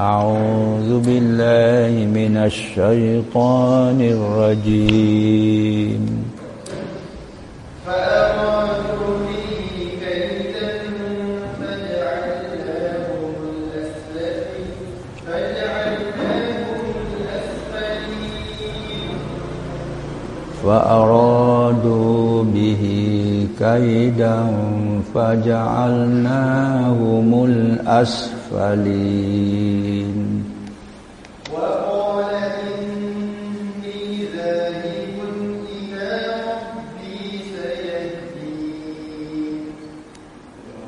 أعوذ بالله من الشيطان الرجيم. فأرادوا به كيدا فجعلناهم الأسفلين فجعلناهم الأسفلين فأرادوا به كيدا فجعلناهم الأسفلين وقال إني ذاهب إلى ربي سيهدين.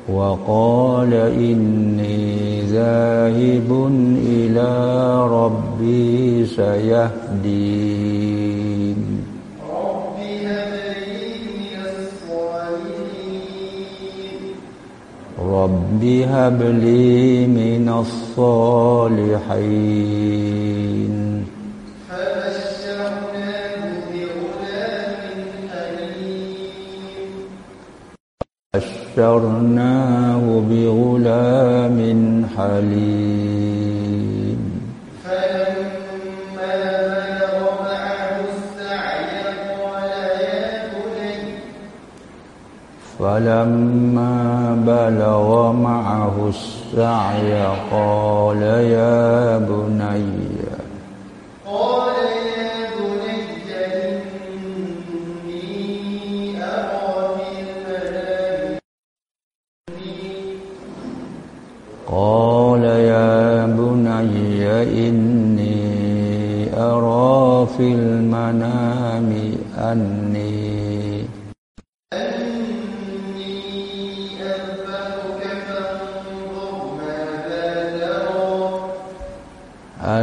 وقال إني ذاهب إلى ربي سيهدين. رب هب لي من الصالحين. فبشرناه بغلام حليم بشرناه بغلام حليم. فلما بلغ معه السعي قال يا بني قال يا بني إني أرى في المنام قال يا بني إني أرى في المنام أني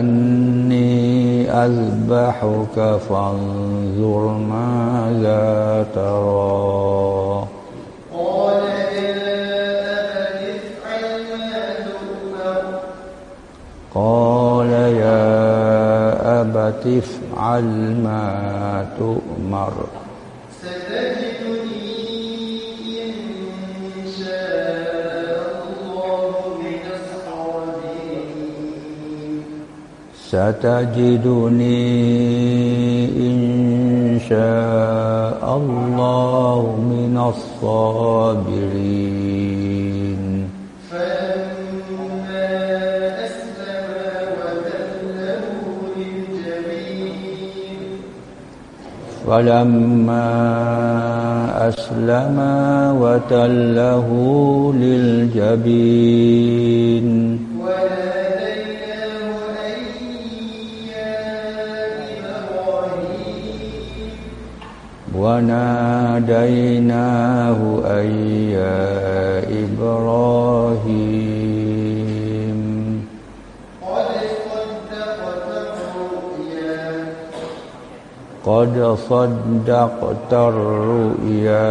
أني أذبحك فانظر ماذا ترى. قال قال يا أبت افعل ما تؤمر. ستجدني إن شاء الله من الصابرين. فلما أسلم وتله للجبين. فلما أسلم وتله للجبين. وناديناه أن يا إبراهيم. قد صدقت الرؤيا قد صدقت الرؤيا.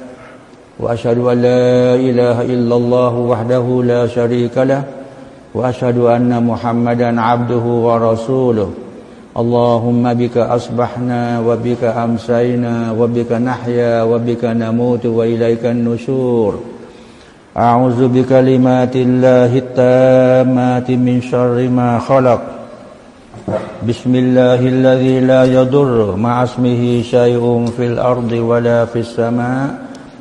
وأشهد أن لا إله إلا الله وحده لا شريك له وأشهد أن محمدا عبده ورسوله. اللهم بك أصبحنا وبك أمسينا وبك نحيا وبك نموت وإليك النشور. أعوذ بكلمات الله التامات من شر ما خلق. بسم الله الذي لا يضر مع اسمه شيء في الأرض ولا في السماء.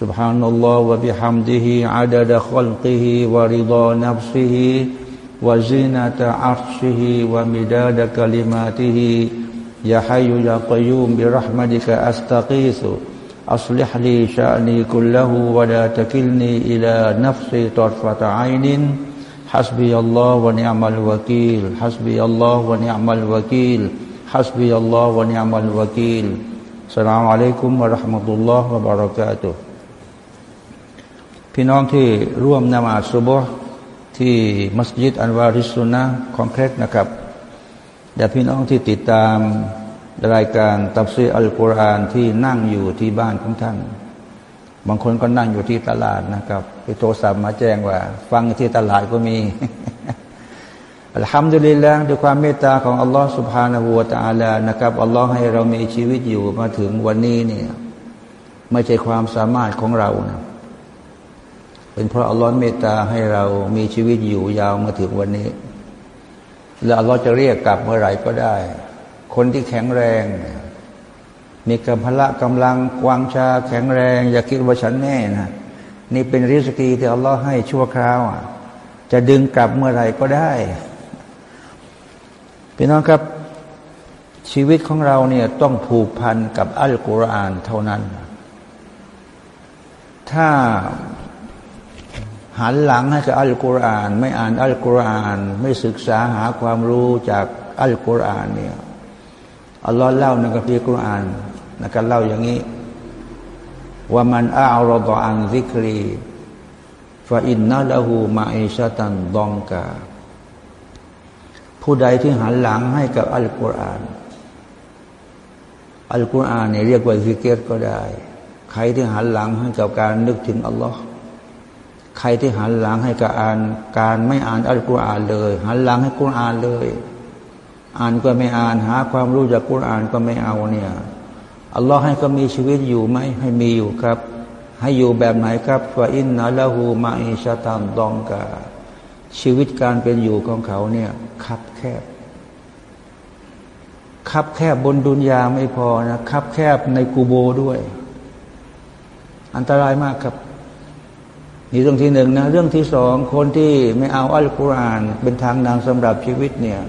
سبحان الله وبحمده عدد خلقه ورضا نفسه وزينة عرشه ومداد كلماته. يا حي يا قيوم برحمتك أستغيث. أصلح لي شأني كله ولا تكلني إلى نفسي طرفة عين. حسبي الله ونعم الوكيل. حسبي الله ونعم الوكيل. حسبي الله ونعم الوكيل. السلام عليكم ورحمة الله وبركاته. พี่น้องที่ร่วมนมาสุบฮ์ที่มัสยิดอันวาริสุนนะของเครกนะครับและพี่น้องที่ติดตามรายการตับซีอัลกุรอานที่นั่งอยู่ที่บ้านของท่าน บางคนก็นั่งอยู่ที่ตลาดนะครับไปโทรศัพท์มาแจ้งว่า ฟังที่ตลาดก็มีอัลฮัมดุลิลละด้วยความเมตตาของอัลลอฮ์สุบฮานาหูวาตาลานะครับอัลลอฮ์ให้เรามีชีวิตอยู่มาถึงวันนี้เนี่ยไม่ใช่ความสามารถของเรานะ เป็นเพราะอัลลอฮ์เมตตาให้เรามีชีวิตอยู่ยาวมาถึงวันนี้ แล้วอัลลอฮ์จะเรียกกลับเมื่อไหร่ก็ได้ คนที่แข็งแรง มีกำพละกำลังกวางชาแข็งแรง อย่าคิดว่าฉันแน่นะนี่เป็นริสกีที่อัลลอฮ์ให้ชั่วคราวจะดึงกลับเมื่อไหร่ก็ได้พี่น้องครับชีวิตของเราเนี่ยต้องผูกพันกับอัลกุรอานเท่านั้น ถ้า หันหลังให้กับอัลกุรอาน ไม่อ่านอัลกุรอาน ไม่ศึกษาหาความรู้จากอัลกุรอานเนี่ยอัลลอฮ์เล่าในกัมภีร์กุรอานนะการเล่าอย่างนี้ว่ามันอาอัลดอันซิกรีฟาอินนาละหูมาอิชาตันดองกา ผู้ใดที่หันหลังให้กับอัลกุรอาน อัลกุรอานเนี่ยเรียกว่าซิกเกตก็ได้ ใครที่หันหลังให้กับการนึกถึงอัลลอฮ์ ใครที่หันหลังให้กับอ่าน การไม่อ่านอัลกุรอานเลย หันหลังให้กุรอานเลย อ่านก็ไม่อ่าน หา ความรู้จากกุรอานก็ไม่เอาเนี่ยอัลลอฮ์ให้ก็มีชีวิตอยู่ไหมให้มีอยู่ครับ ให้อยู่แบบไหนครับว่าอินนาละหูมาอิชาตันดองกาชีวิตการเป็นอยู่ของเขาเนี่ยคับแคบคับแคบบนดุนยาไม่พอนะคับแคบในกูโบด้วย อันตรายมากครับ นี่เรื่องที่หนึ่งนะเรื่องที่สองคนที่ไม่เอาอัลกุรอาน เป็นทางนางสำหรับชีวิตเนี่ย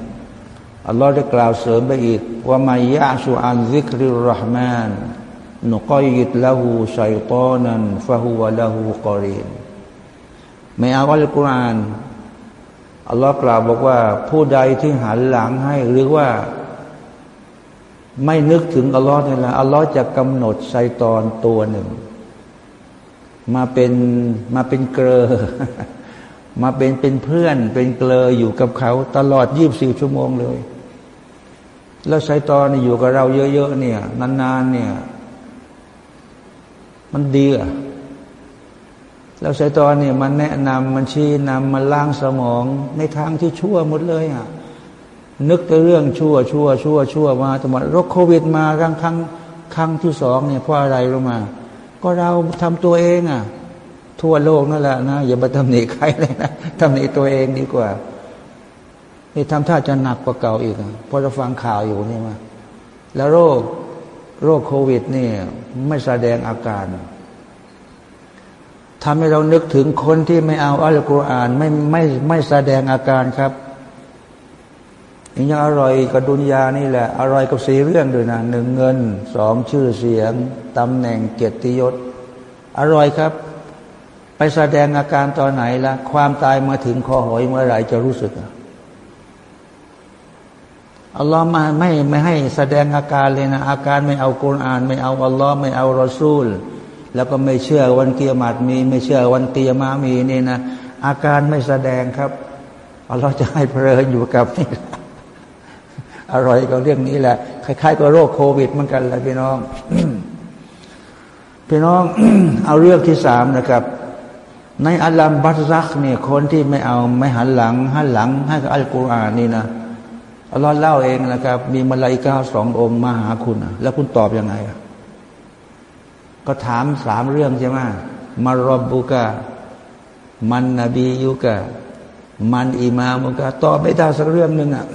อัลลอฮ์ได้กล่าวเสริมไปอีกว่ามายะชูอันซิกริรห์มานนุกอยิดละหูชัยตอนันฟะฮุวะละหูกอรีนไม่เอาอัลกุรอานอัลลอฮ์กล่าวบอกว่า ผู้ใดที่หันหลังให้หรือว่า ไม่นึกถึงอัลลอฮ์นี่แหละอัลลอฮ์จะกำหนดไซตอนตัวหนึ่ง มาเป็นมาเป็นเกลอมาเป็นเป็นเพื่อน เป็นเกลออยู่กับเขา ตลอดยี่บสี่ชั่วโมงเลย แล้วไซตอนอยู่กับเราเยอะๆเนี่ย นานๆเนี่ย มันดีอะแล้วชัยตอนเนี่ยมันแนะนำมันชี้นำมันล้างสมองในทางที่ชั่วหมดเลยอะนึกแต่เรื่องชั่วชั่วชั่วชั่วมาตลอดโรคโควิดมาครั้งครั้งครั้งที่สองเนี่ยเพราะอะไรรู้มา ก็เราทำตัวเองอะ ทั่วโลกนั่นแหละนะอย่าไปตำหนิใครเลยนะตำหนิตัวเองดีกว่า นี่ทำท่าจะหนักกว่าเก่าอีกเพราะเราฟังข่าวอยู่นี่มาแล้วโรคโรคโควิดนี่ไม่แสดงอาการทำให้เรานึกถึงคนที่ไม่เอาอัลกุรอานไม่ไม่ไม่แสดงอาการครับ ย่างอร่อยกับดุนยานี่แหละ อร่อยกับสีเรื่องด้วยนะหนึ่งเงินสองชื่อเสียงตำแหน่งเกียรติยศ อร่อยครับ ไปแสดงอาการตอนไหนละความตายมาถึงคอหอยเมื่อไหร่จะรู้สึกอัลลอฮ์มาไม่ไม่ให้แสดงอาการเลยนะ อาการไม่เอากุรอาน ไม่เอาอัลลอฮ์ไม่เอารอซูล แล้วก็ไม่เชื่อวันเกียรติมี ไม่เชื่อวันเตียมามีนี่นะอาการไม่แสดงครับเราจะให้เพลินอยู่กับนี่ อร่อยกับเรื่องนี้แหละคล้ายๆกับโรคโควิดเหมือนกันเลยพี่น้องพี่น้องเอาเรื่องที่สามนะครับ ในอัลลัมบัตซักเนี่ยคนที่ไม่เอาไม่หันหลังหันหลังให้กับอัลกุรอานนี่นะอัลลอฮ์เล่าเองนะครับ มีมาลายกาสององค์มาหาคุณแล้วคุณตอบยังไงก็ถามสามเรื่องใช่ไหมมารบบุกะมันนบียุกะมันอิมามุกะตอบไม่ได้สักเรื่องหนึ่งอะ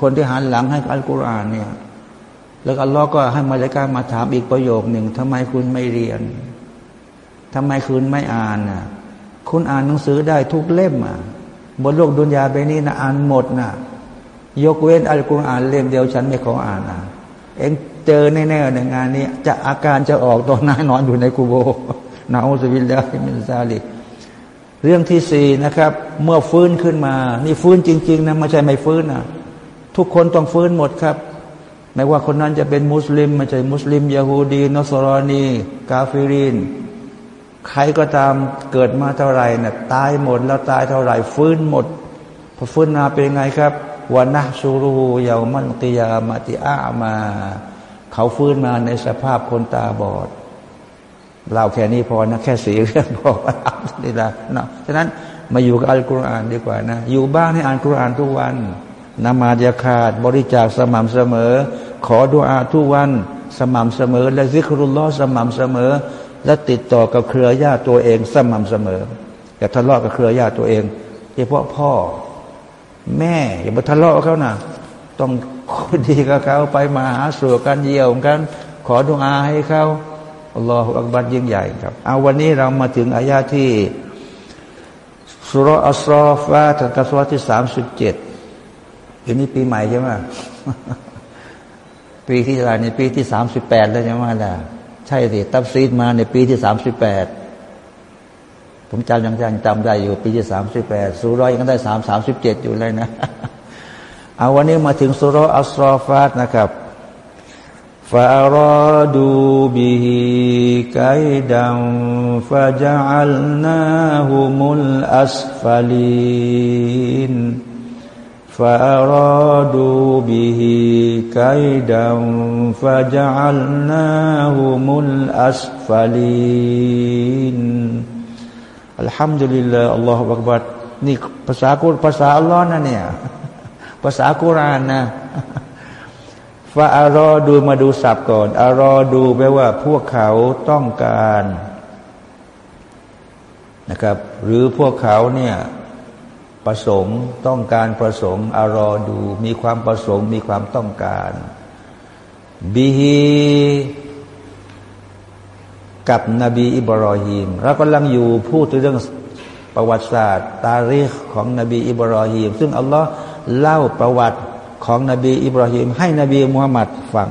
คนที่หันหลังให้อัลกุรอานเนี่ย แล้วอัลลอฮ์ก็ให้มาเลกามาถามอีกประโยคหนึ่งทำไมคุณไม่เรียนทำไมคุณไม่อ่านน่ะ คุณอ่านหนังสือได้ทุกเล่มอะบนโลกดุนยาไปนี้นะอ่านหมดนะยกเว้นอัลกุรอานเล่มเดียวฉันไม่ขออ่านนะเองเจอแน่ๆในงานนี้จะอาการจะออกตอนน้านอนอยู่ในกูโบنعوذ بالله من ذلك เรื่องที่สี่นะครับ เมื่อฟื้นขึ้นมา นี่ฟื้นจริง ๆนะไม่ใช่ไม่ฟื้นนะ ทุกคนต้องฟื้นหมดครับ ไม่ว่าคนนั้นจะเป็นมุสลิมไม่ใช่มุสลิมยาฮูดีนอสรอนีกาฟิรินใครก็ตามเกิดมาเท่าไหร่นะ่ะตายหมดแล้วตายเท่าไหร่ ฟื้นหมดพอฟื้นมาเป็นไงครับวันนะชูรูยาวมันกิยามาติอามา เขาฟื้นมาในสภาพคนตาบอดเล่าแค่นี้พอนะแค่สีเรื่องพอนี่ละนะฉะนั้นมาอยู่กับอัลกุรอานดีกว่านะ อยู่บ้านให้อ่านกุรอานทุกวัน นมาดยาขาด บริจาคสม่ำเสมอ ขอดุอาทุกวันสม่ำเสมอ และซิกรุลลอสม่ำเสมอ และติดต่อกับเครือญาติตัวเองสม่ำเสมออย่าทะเลาะกับเครือญาติตัวเองเฉพาะพ่อ แม่อย่ามาทะเลาะเขานะต้องคดีกับเขาไปมาหาสู่กันเยี่ยวกัน ขอดุอาให้เขาอัลลอฮฺอักบัรยิ่งใหญ่ครับ เอาวันนี้เรามาถึงอายาที่สุรอัสรอฟาทันกัสวที่สามสิบเจ็ด เดี๋ยวนี้ปีใหม่ใช่ไหมปีที่อะไรในปีที่สามสิบแปดแล้วใช่ไหมล่ะ ใช่สิตับซีดมาในปีที่สามสิบแปดผมจำยังจำได้อยู่ ปีที่สามสิบแปดสุร้อยยังได้สามสามสิบเจ็ดอยู่เลยนะเอาวันนี้มาถึงสุร้อยอัสรอฟาตนะครับฟาโรดูบิฮิไกดัมฟาจัลนาฮุมุลอัสฟาลีน فأرادوا به كيدا فجعلناهم الأسفلين الحمد لله الله أكبر นี่ภาษากุรภาษาอัลลอฮ์นะเนี่ยภาษากุรานนะฟาอารอดูมาดูสับก่อน อารอดูแปลว่าพวกเขาต้องการนะครับ หรือพวกเขาเนี่ย ประสงค์ต้องการประสงค์อารอดู มีความประสงค์มีความต้องการบีฮีกับนบีอิบรอฮิมเรากำลังอยู่พูดถึงเรื่องประวัติศาสตร์ ตาริคของนบีอิบรอฮิมซึ่งอัลลอฮ์เล่าประวัติของนบีอิบราฮิมให้นบีมุฮัมมัดฟัง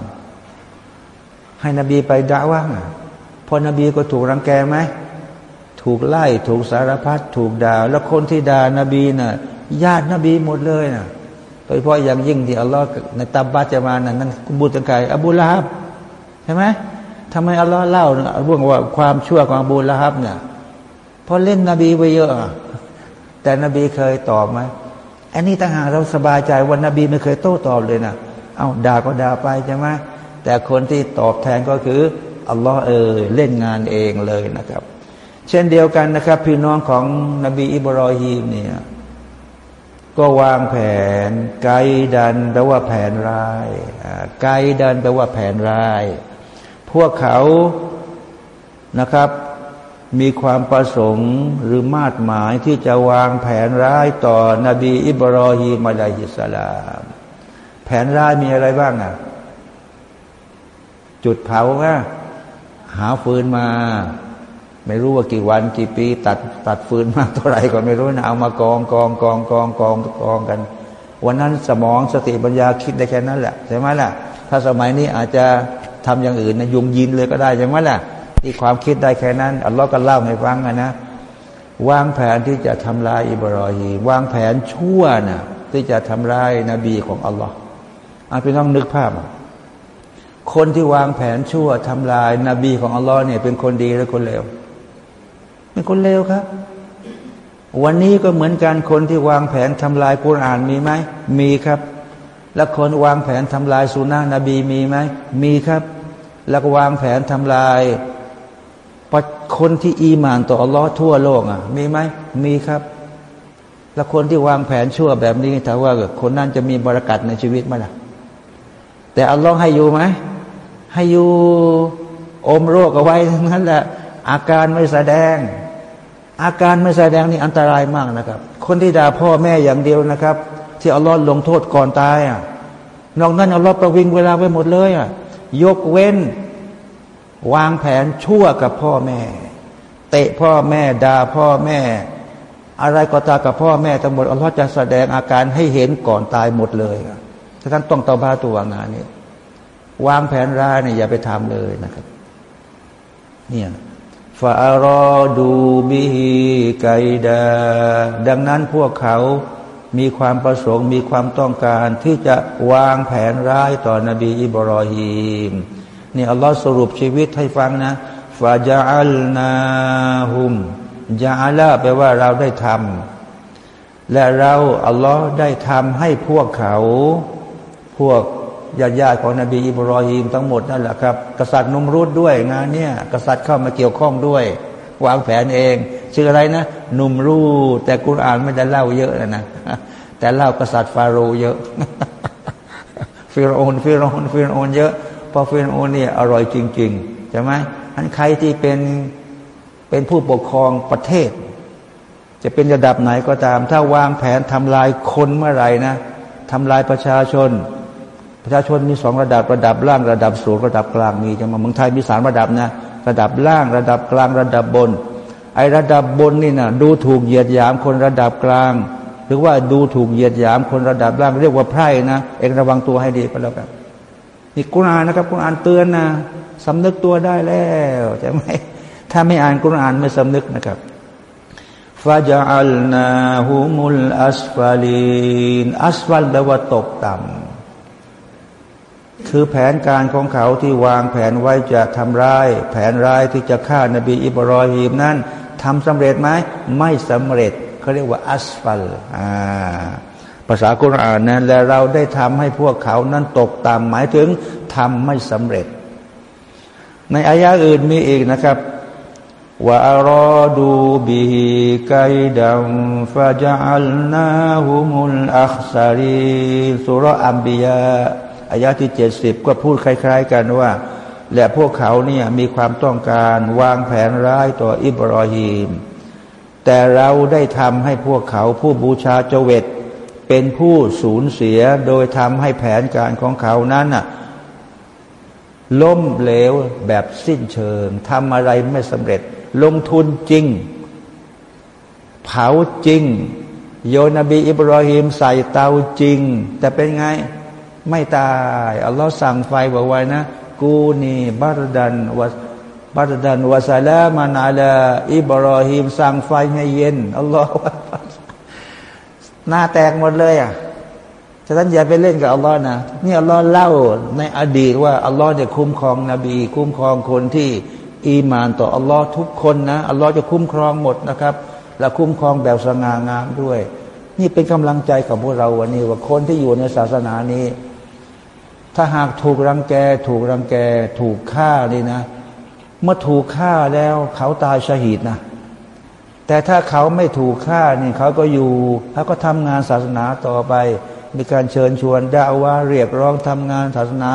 ให้นบีไปด่าว่าพอนบีก็ถูกรังแกไหม ถูกไล่ถูกสารพัดถูกด่าแล้วคนที่ด่านบีนะ่ะญาตินบีหมดเลยนะโดยเฉพาะอย่างยิ่งที่อัลลอฮ์ในตับบาจะมานะนั่นบุตรไก่อบูละฮับใช่ไหมทำไมอัลลอฮ์เล่าเรื่องว่าความชั่วของอบูละฮับเนี่ยเพอเล่นนบีไปเยอะ แต่นบีเคยตอบไหมอันนี้ต่างหากเราสบายใจวันนบีไม่เคยโต้ตอบเลยนะเอาด่าก็ด่าไปใช่ไหมแต่คนที่ตอบแทนก็คืออัลลอฮ์เออเล่นงานเองเลยนะครับ เช่นเดียวกันนะครับ พี่น้องของนบีอิบรอฮีมเนี่ยก็วางแผน ไกดันแปลว่าแผนร้ายไกดันแปลว่าแผนร้าย พวกเขานะครับ มีความประสงค์หรือมาดหมายที่จะวางแผนร้ายต่อนบีอิบรอฮีมาลาฮิสลามแผนร้ายมีอะไรบ้างอะ จุดเผา่ะหาฟืนมา ไม่รู้ว่ากี่วันกี่ปี ตัดตัดฟืนมาเท่าไหร่ก็ไม่รู้นะเอามากองกองกองกองกองกองกัน วันนั้นสมองสติปัญญาคิดได้แค่นั้นแหละใช่ไหมล่ะ ถ้าสมัยนี้อาจจะทำอย่างอื่นนะยุงยินเลยก็ได้ใช่ไหมล่ะที่ความคิดได้แค่นั้นอัลลอฮ์ก็เล่าให้ฟังนะวางแผนที่จะทำลายอิบรอฮีวางแผนชั่วนะที่จะทำลายนบีของอัลลอฮ์อาพี่น้องนึกภาพ คนที่วางแผนชั่วทำลายนบีของอัลลอฮ์เนี่ยเป็นคนดีหรือคนเลว เป็นคนเลวครับ วันนี้ก็เหมือนกันคนที่วางแผนทำลายกุรอานมีไหมมีครับ แล้วคนวางแผนทำลายสุนานะนบีมีไหมมีครับ แล้วก็วางแผนทำลายคนที่อีมานต่ออัลลอฮ์ทั่วโลกอะ มีไหมมีครับ แล้วคนที่วางแผนชั่วแบบนี้ถ้าว่า คนนั้นจะมีบรากัดในชีวิตไหมล่ะ แต่อัลลอฮ์ให้อยู่ไหมให้อยู่อมโรคเอาไว้ทั้งนั้นแหละอาการไม่แสดง อาการไม่แสดงนี่อันตรายมากนะครับ คนที่ด่าพ่อแม่อย่างเดียวนะครับ ที่อัลลอฮ์ลงโทษก่อนตายอะนอกนั้นอัลลอฮ์ประวิงเวลาไว้หมดเลยอะยกเว้น วางแผนชั่วกับพ่อแม่ เตะพ่อแม่ด่าพ่อแม่ อะไรก็ตากับพ่อแม่ทั้งหมดอัลลอฮ์จะแสดงอาการให้เห็นก่อนตายหมดเลยถ้าท่านต้องตาบาตัวงานนี้วางแผนร้ายเนี่ยอย่าไปทำเลยนะครับ เนี่ย ฟาอรอดูบิฮิไกดา ดังนั้นพวกเขามีความประสงค์มีความต้องการที่จะวางแผนร้ายต่อนบีอิบรอฮีมนี่อัลลอฮ์สรุปชีวิตให้ฟังนะฟาจาอัลนาฮุมจาอัลลแปลว่าเราได้ทำและเราอัลลอฮ์ได้ทำให้พวกเขาพวก ญาติญาติของนบีอิบรอฮีมทั้งหมดนั่นแหละครับกษัตริย์นุมรุดด้วยงานเนี้ยกษัตริย์เข้ามาเกี่ยวข้องด้วย วางแผนเอง ชื่ออะไรนะ นุมรูแต่กุรอานไม่ได้เล่าเยอะนะ แต่เล่ากษัตริย์ฟาโรห์เยอะฟิรโอนฟิรโอนฟิรโอนเยอะพอฟิรโอนเนี่ยอร่อยจริงๆใช่ไหมอันใครที่เป็นเป็นผู้ปกครองประเทศ จะเป็นระดับไหนก็ตาม ถ้าวางแผนทำลายคนเมื่อไหร่นะทำลายประชาชน ประชาชนมีสองระดับระดับล่างระดับสูงระดับกลางมีจังมาเมืองไทยมีสามระดับนะ ระดับล่างระดับกลางระดับบน ไอระดับบนนี่นะดูถูกเหยียดหยามคนระดับกลาง หรือว่าดูถูกเหยียดหยามคนระดับล่างเรียกว่าไพร่นะ เองระวังตัวให้ดีก็แล้วกันนี่กุณอ่านนะครับกุณอ่านเตือนนะสำนึกตัวได้แล้วใช่ไหมถ้าไม่อ่านกุณอ่านไม่สำนึกนะครับฟาจัลนาฮุมุลอัสฟาลีนอัสฟัลแปลว่าตกต่ำ คือแผนการของเขาที่วางแผนไว้จะทำร้าย แผนร้ายที่จะฆ่านบีอิบรอฮีมนั้นทำสำเร็จไหมไม่สำเร็จเขาเรียกว่าอัสฟัลภาษาคุรานนั้นและเราได้ทำให้พวกเขานั้นตกต่ำหมายถึงทำไม่สำเร็จ ในอายะอื่นมีอีกนะครับว่าอรอดูบิฮิกายดัมฟาจัลนาฮุมุลอัคซารีสุรอัมบียา อายะที่เจ็ดสิบก็พูดคล้าย ๆ กันว่า และพวกเขาเนี่ยมีความต้องการวางแผนร้ายต่ออิบรอฮีม แต่เราได้ทำให้พวกเขาผู้บูชาเจเวตเป็นผู้สูญเสียโดยทำให้แผนการของเขานั้นน่ะล้มเหลวแบบสิ้นเชิงทำอะไรไม่สำเร็จ ลงทุนจริง เผาจริง โยนบีอิบรอฮิมใส่เตาจริง แต่เป็นไง ไม่ตายอัลลอฮ์สั่งไฟบอกไว้นะ กูนี่บารดันวบารดันวาซาลามานาลาอิบรอฮิมสั่งไฟให้เย็นอัลลอฮ์หน้าแตกหมดเลยอะฉะนั้นอย่าไปเล่นกับอัลลอฮ์นะนี่อัลลอฮ์เล่าในอดีตว่าอัลลอฮ์จะคุ้มครองนบี คุ้มครองคนที่อีมานต่ออัลลอฮ์ทุกคนนะอัลลอฮ์จะคุ้มครองหมดนะครับ และคุ้มครองแบบสง่างามด้วย นี่เป็นกำลังใจของพวกเราวันนี้ว่าคนที่อยู่ในศาสนานี้ ถ้าหากถูกรังแก ถูกรังแก ถูกฆ่านี่นะ เมื่อถูกฆ่าแล้วเขาตายชหีดนะ แต่ถ้าเขาไม่ถูกฆ่านี่เขาก็อยู่เขาก็ทำงานศาสนาต่อไป มีการเชิญชวนด่าว่าเรียกร้องทำงานศาสนา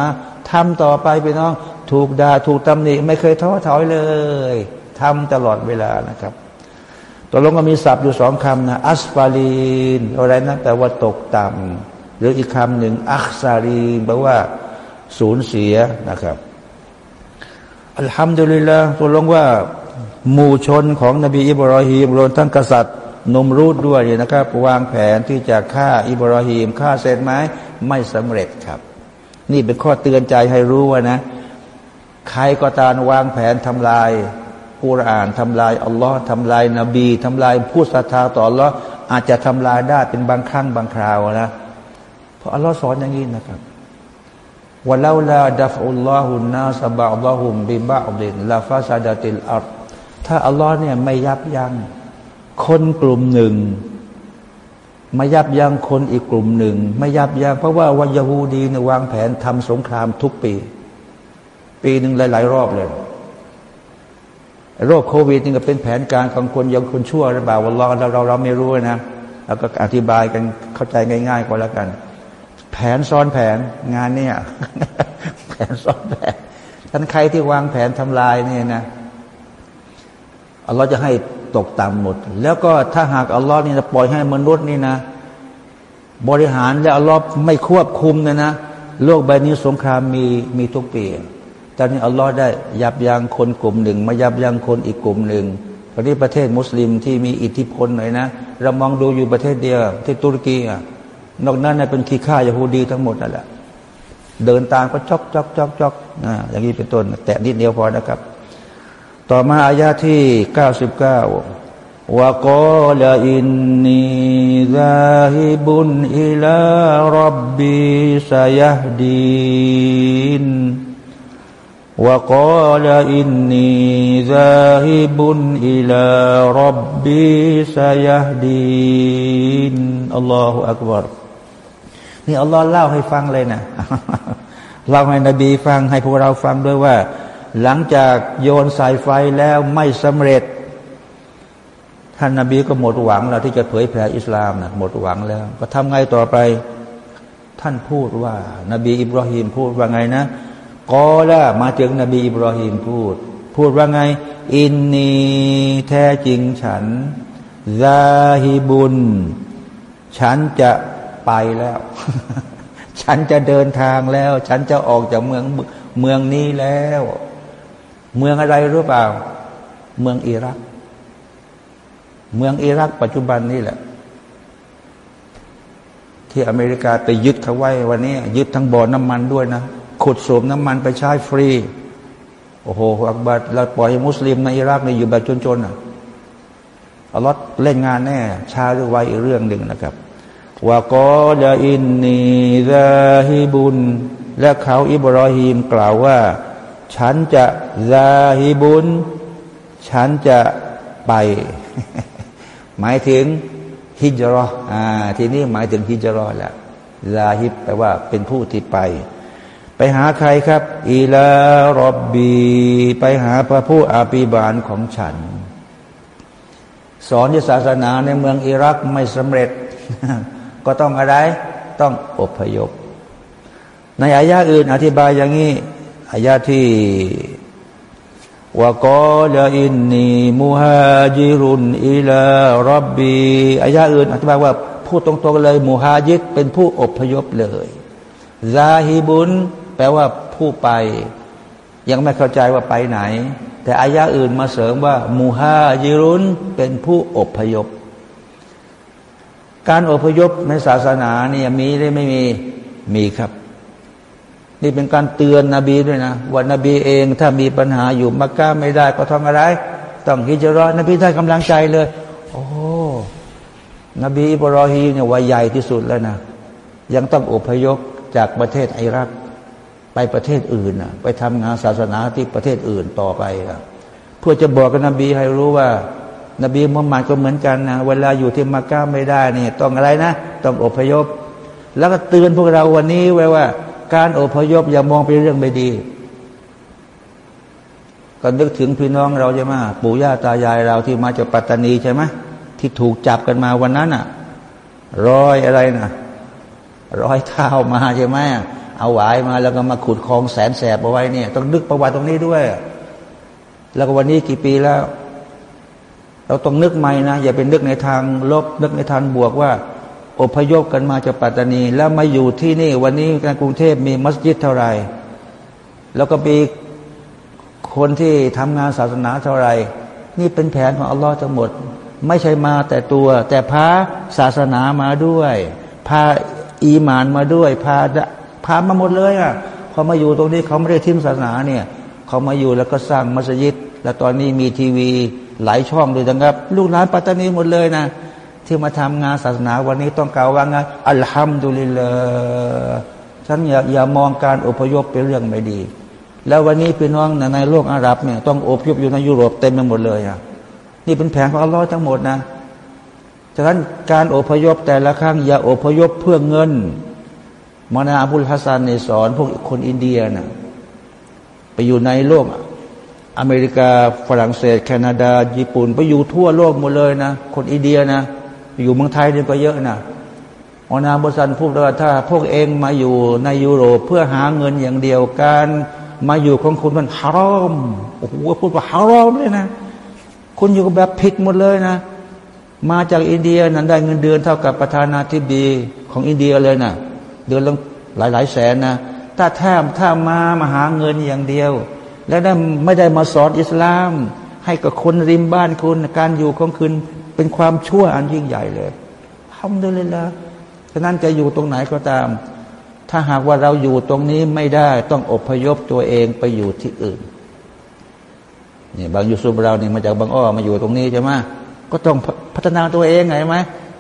ทำต่อไปไปน้อง ถูกด่าถูกตำหนิไม่เคยท้อถอยเลยทำตลอดเวลานะครับตัวลงก็มีศัพท์อยู่สองคำนะอัสฟาลีนอะไรนะแปลว่าตกต่ำ หรืออีกคำหนึ่งอัคซารีแปลว่า สูญเสียนะครับอัลฮัมดุลิลละตัวลงว่า หมู่ชนของนบีอิบรอฮีมรวมทั้งกษัตริย์นมรูดด้วยนะครับ วางแผนที่จะฆ่าอิบรอฮีมฆ่าเสร็จไหมไม่สำเร็จครับ นี่เป็นข้อเตือนใจให้รู้ว่านะ ใครก็ตามวางแผนทำลายกุรอานทำลายอัลลอฮ์ทำลายนบีทำลายผู้ศรัทธาต่ออัลลอฮ์อาจจะทำลายได้เป็นบางครั้งบางคราวนะ เพราะอัลลอฮ์สอนอย่างนี้นะครับว่าลาลาดัฟอุลลอฮุนนาสบะอัลลอฮุมบิบะดินลาฟาซาดาติลอัลถ้าอัลลอฮ์เนี่ยไม่ยับยัง้งคนกลุ่มหนึ่งไม่ยับยั้งคนอีกกลุ่มหนึ่ง ไม่ยับยัง้งเพราะว่าวันยาฮูดีเนี่ยวางแผนทำสงครามทุกปี ปีหนึ่งหลาย ๆ รอบเลย โรคโควิดนี่ก็เป็นแผนการของคนยังคนชั่วหรือเปล่าวันรอเราเราเราไม่รู้นะแล้วก็อธิบายกันเข้าใจง่าย ๆก็แล้วกัน ผนซ้อนแผนงานเนี่ย แผนซ้อนแผนท่านใครที่วางแผนทำลายเนี่ยนะอัลลอฮ์จะให้ตกต่ำหมด แล้วก็ถ้าหากอัลลอฮ์นี่จะปล่อยให้มนุษย์นี่นะ บริหารแล้วอัลลอฮ์ไม่ควบคุมนะนะโลกใบนี้สงครามมีมีทุกปีตอนนี้อัลลอฮ์ได้ยับยั้งคนกลุ่มหนึ่ง มายับยั้งคนอีกกลุ่มหนึ่งวันนี้ประเทศมุสลิมที่มีอิทธิพลหน่อยนะเรามองดูอยู่ประเทศเดียวที่ตุรกีอะ นอกนั้นเนี่ยเป็นขี้ข่ายาฮูดีทั้งหมดนั่นแหละเดินตามก็จกจกจกจกนะอย่างนี้เป็นต้น แต่นิดเดียวพอนะครับ ต่อมาอายาที่เก้าสิบเก้าوقال إني ذاهب إلى ربي سيهدين وقال إني ذاهب إلى ربي سيهدين الله أكبر นี่อัลลอฮ์เล่าให้ฟังเลยนะเล่าให้นบีฟังให้พวกเราฟังด้วยว่า หลังจากโยนสายไฟแล้วไม่สำเร็จ ท่านนบีก็หมดหวังแล้วที่จะเผยแผ่อิสลามนะหมดหวังแล้ว ก็ทำไงต่อไป ท่านพูดว่า นบีอิบราฮิมพูดว่าไงนะกอละมาถึงนบีอิบราฮิมพูด พูดว่าไง อินนีแท้จริงฉันซาฮิบุนฉันจะ ไปแล้ว ฉันจะเดินทางแล้ว ฉันจะออกจากเมืองเมืองนี้แล้ว เมืองอะไรรู้เปล่า เมืองอิรัก เมืองอิรัก ปัจจุบันนี่แหละ ที่อเมริกาไปยึดเขาไว้วันนี้ ยึดทั้งบ่อน้ำมันด้วยนะขุดสูบน้ำมันไปใช้ฟรี โอ้โหอักบัดเราปล่อยมุสลิมในอิรักเนี่ยอยู่แบบจนๆอะอัลลอฮ์เล่นงานแน่ชาหรือไว้อีกเรื่องหนึ่งนะครับ ว่ากอลอินนีซาฮิบุนและเขาอิบรอฮีมกล่าวว่า ฉันจะซาฮิบุนฉันจะไป หมายถึงฮิจรออ่าทีนี้หมายถึงฮิจรอแหละซาฮิบแปลว่าเป็นผู้ที่ไป ไปหาใครครับ อีลารอบบี ไปหาพระผู้อาภิบาลของฉัน สอนศาสนาในเมืองอิรักไม่สำเร็จ ก็ต้องอะไร ต้องอพยพ ในอายาอื่น อธิบายอย่างนี้อายาที่ว่ากอลอินนีมูฮาจิรุนอิลารอบบีอายาอื่นอธิบายว่าพูดตรงๆเลยมูฮาจิดเป็นผู้อพยพเลยซาฮิบุนแปลว่าผู้ไป ยังไม่เข้าใจว่าไปไหน แต่อายะอื่นมาเสริมว่ามูฮาจิรุนเป็นผู้อพยพ การอพยพในศาสนาเนี่ยมีหรือไม่มีมีครับ นี่เป็นการเตือนนบีด้วยนะว่านบีเองถ้ามีปัญหาอยู่มักกะไม่ได้ก็ทำอะไร ต้องฮิจรอนบีได้กำลังใจเลย โอ้นบีอิบรอฮีเนี่ยว่าใหญ่ที่สุดแล้วนะยังต้องอพยพจากประเทศอิรักไปประเทศอื่นนะไปทำงานศาสนาที่ประเทศอื่นต่อไปนะเพื่อจะบอกกับนบีให้รู้ว่า นบีมุฮัมมัดก็เหมือนกันนะเวลาอยู่ที่มักกะไม่ได้นี่ต้องอะไรนะ ต้องอพยพ แล้วก็เตือนพวกเราวันนี้ไว้ว่า การอพยพอย่ามองเป็นเรื่องไม่ดี ก็นึกถึงพี่น้องเราใช่ไหมปู่ย่าตายายเราที่มาจากปัตตานีใช่ไหมที่ถูกจับกันมาวันนั้นอะรอยอะไรนะร้อยเท้ามาใช่ไหมเอาหวายมาแล้วก็มาขุดคลองแสนแสบเอาไว้เนี่ย ต้องนึกประวัติตรงนี้ด้วย แล้วก็วันนี้กี่ปีแล้ว เราต้องนึกใหม่นะ อย่าเป็นนึกในทางลบนึกในทางบวกว่า อพยพกันมาจากปัตตานี แล้วมาอยู่ที่นี่ วันนี้การกรุงเทพมีมัสยิดเท่าไหร่ แล้วก็มีคนที่ทำงานศาสนาเท่าไหร่ นี่เป็นแผนของอัลลอฮ์ทั้งหมด ไม่ใช่มาแต่ตัว แต่พาศาสนามาด้วย พาอีมานมาด้วย พาพามาหมดเลยอะพอมาอยู่ตรงนี้เขาไม่ได้ทิ้งศาสนาเนี่ยเขามาอยู่แล้วก็สร้างมัสยิด แล้วตอนนี้มีทีวี หลายช่องเลยนะครับ ลูกหลานปัตตานีหมดเลยนะ ที่มาทำงานศาสนาวันนี้ต้องกล่าวว่าไงอัลฮัมดุลิลลาฉันอย่าอย่ามองการอพยพเป็นเรื่องไม่ดี แล้ววันนี้พี่น้องในโลกอาหรับเนี่ยต้องอพยพอยู่ในยุโรปเต็มไปหมดเลยอะนี่เป็นแผนของอัลลอฮ์ทั้งหมดนะฉะนั้นการอพยพแต่ละครั้งอย่าอพยพเพื่อเงินมานาบุลฮัสซันในสอนพวกคนอินเดียนะ่ะไปอยู่ในโลก อเมริกาฝรั่งเศส แคนาดา ญี่ปุ่น ไปอยู่ทั่วโลกหมดเลยนะ คนอินเดียนะ อยู่เมืองไทยนี่ก็เยอะนะมานาบสันพูดว่าถ้าพวกเองมาอยู่ในยุโรปเพื่อหาเงินอย่างเดียวการมาอยู่ของคุณมันฮารอมโอ้โหพูดว่าฮารอมเลยนะ คุณอยู่แบบผิดหมดเลยนะ มาจากอินเดียนั้นได้เงินเดือนเท่ากับประธานาธิบดีของอินเดียเลยนะเดือนละหลายหลายแสนนะถ้าแทบถ้ามามาหาเงินอย่างเดียว แล้วได้ไม่ได้มาสอนอิสลาม ให้กับคนริมบ้านคุณการอยู่ของคุณเป็นความชั่วอันยิ่งใหญ่เลยทำได้เลยละฉะนั้นจะอยู่ตรงไหนก็ตาม ถ้าหากว่าเราอยู่ตรงนี้ไม่ได้ต้องอพยพตัวเองไปอยู่ที่อื่นนี่บางยูซุบเรานี่มาจากบางอ้อมาอยู่ตรงนี้ใช่ไหมก็ต้องพัฒนาตัวเองไงไหม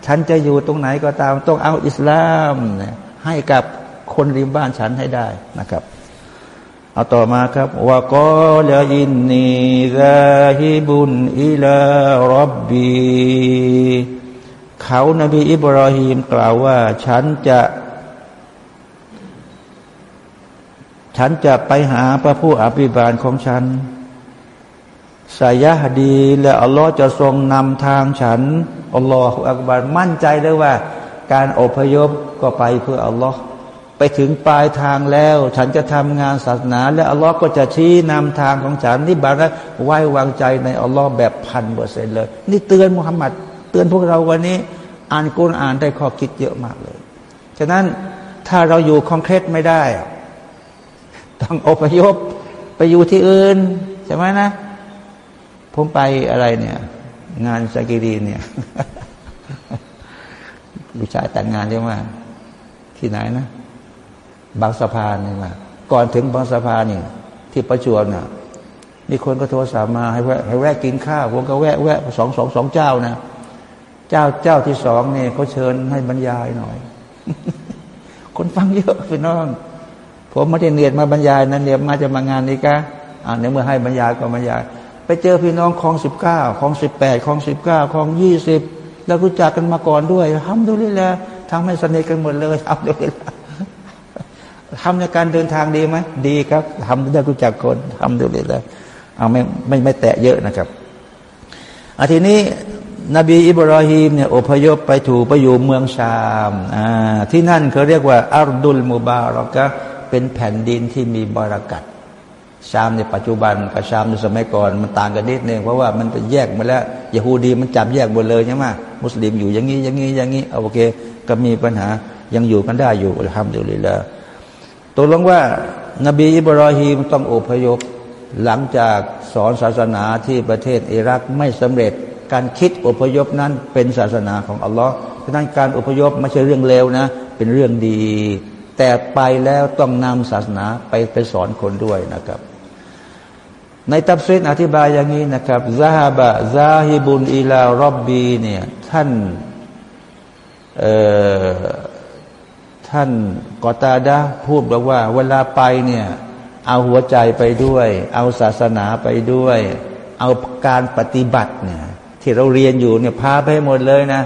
ฉันจะอยู่ตรงไหนก็ตาม ต้องเอาอิสลามให้กับคนริมบ้านฉันให้ได้นะครับ เอาต่อมาครับว่ากอลอินนีกาฮิบุนอิลารับบีเขานบีอิบราฮิมกล่าวว่า ฉันจะ ฉันจะไปหาพระผู้อภิบาลของฉันสายะดีและอัลลอฮ์จะทรงนำทางฉันอัลลอฮฺอักบารมั่นใจเลยว่า การอพยพก็ไปเพื่ออัลลอฮ์ ไปถึงปลายทางแล้ว ฉันจะทำงานศาสนา และอัลลอฮ์ก็จะชี้นำทางของฉันนี่บาระไว้วางใจในอัลลอฮ์แบบพันเปอร์เซ็นเลย นี่เตือนมุฮัมมัดเตือนพวกเราวันนี้ อ่านกุรอ่านได้ข้อคิดเยอะมากเลย ฉะนั้นถ้าเราอยู่คอนเครตไม่ได้ ต้องอพยพไปอยู่ที่อื่นใช่ไหมนะ ผมไปอะไรเนี่ย งานสกีรีเนี่ยลูกชายแต่งงานใช่ไหมที่ไหนนะ บางสะพานนี่มาก่อนถึงบางสะพานนี่ที่ประจวบน่ะมีคนก็โทรศัพท์มาให้แวะให้แวะกินข้าวผมก็แวะแวะสองสองสองเจ้านะ เจ้าเจ้าที่สองเนี่ยเขาเชิญให้บรรยายหน่อย คนฟังเยอะพี่น้อง ผมไม่ได้เนียดมาบรรยายนะเนียมาจะมางานนี้กะอ่าในเมื่อให้บรรยายก็บรรยาย ไปเจอพี่น้องคลองสิบเก้าคลองสิบแปดคลองสิบเก้าคลองยี่สิบแล้วรู้จักกันมาก่อนด้วยทำด้วยแหละทำให้สนิทกันหมดเลยทำด้วยแหละ ทำในการเดินทางดีไหมดีครับทำได้รู้จักคนทำดูเลยเลยเอาไม่ไม่ไม่แตะเยอะนะครับอาทีนี้นบีอิบราฮิมเนี่ยอพยพไปถูกไปอยู่เมืองชามอ่าที่นั่นเขาเรียกว่าอัลดุลมุบารอกะเป็นแผ่นดินที่มีบารักัดชามในปัจจุบันกับชามในสมัยก่อนมันต่างกันนิดนึงเพราะว่ามันแยกมาแล้วยะฮูดีมันจับแยกหมดเลยใช่ไหมมุสลิมอยู่อย่างนี้อย่างนี้อย่างนี้เอาโอเค ก็มีปัญหายังอยู่กันได้อยู่ทำอยู่เลยและ ตกลงว่า นบีอิบราฮิมต้องอพยพ หลังจากสอนศาสนาที่ประเทศอิรักไม่สำเร็จการคิดอพยพนั้นเป็นศาสนาของอัลลอฮ์เพราะนั้นการอพยพไม่ใช่เรื่องเลวนะ เป็นเรื่องดี แต่ไปแล้วต้องนำศาสนาไปไปสอนคนด้วยนะครับ ในตับซีนอธิบายอย่างนี้นะครับซาฮบะซาฮิบุนอิลารอบบีเนี่ยท่านเอ่อ ท่านกอตาดาพูดบอกว่า เวลาไปเนี่ย เอาหัวใจไปด้วย เอาศาสนาไปด้วย เอาการปฏิบัติเนี่ย ที่เราเรียนอยู่เนี่ยพาไปหมดเลยนะ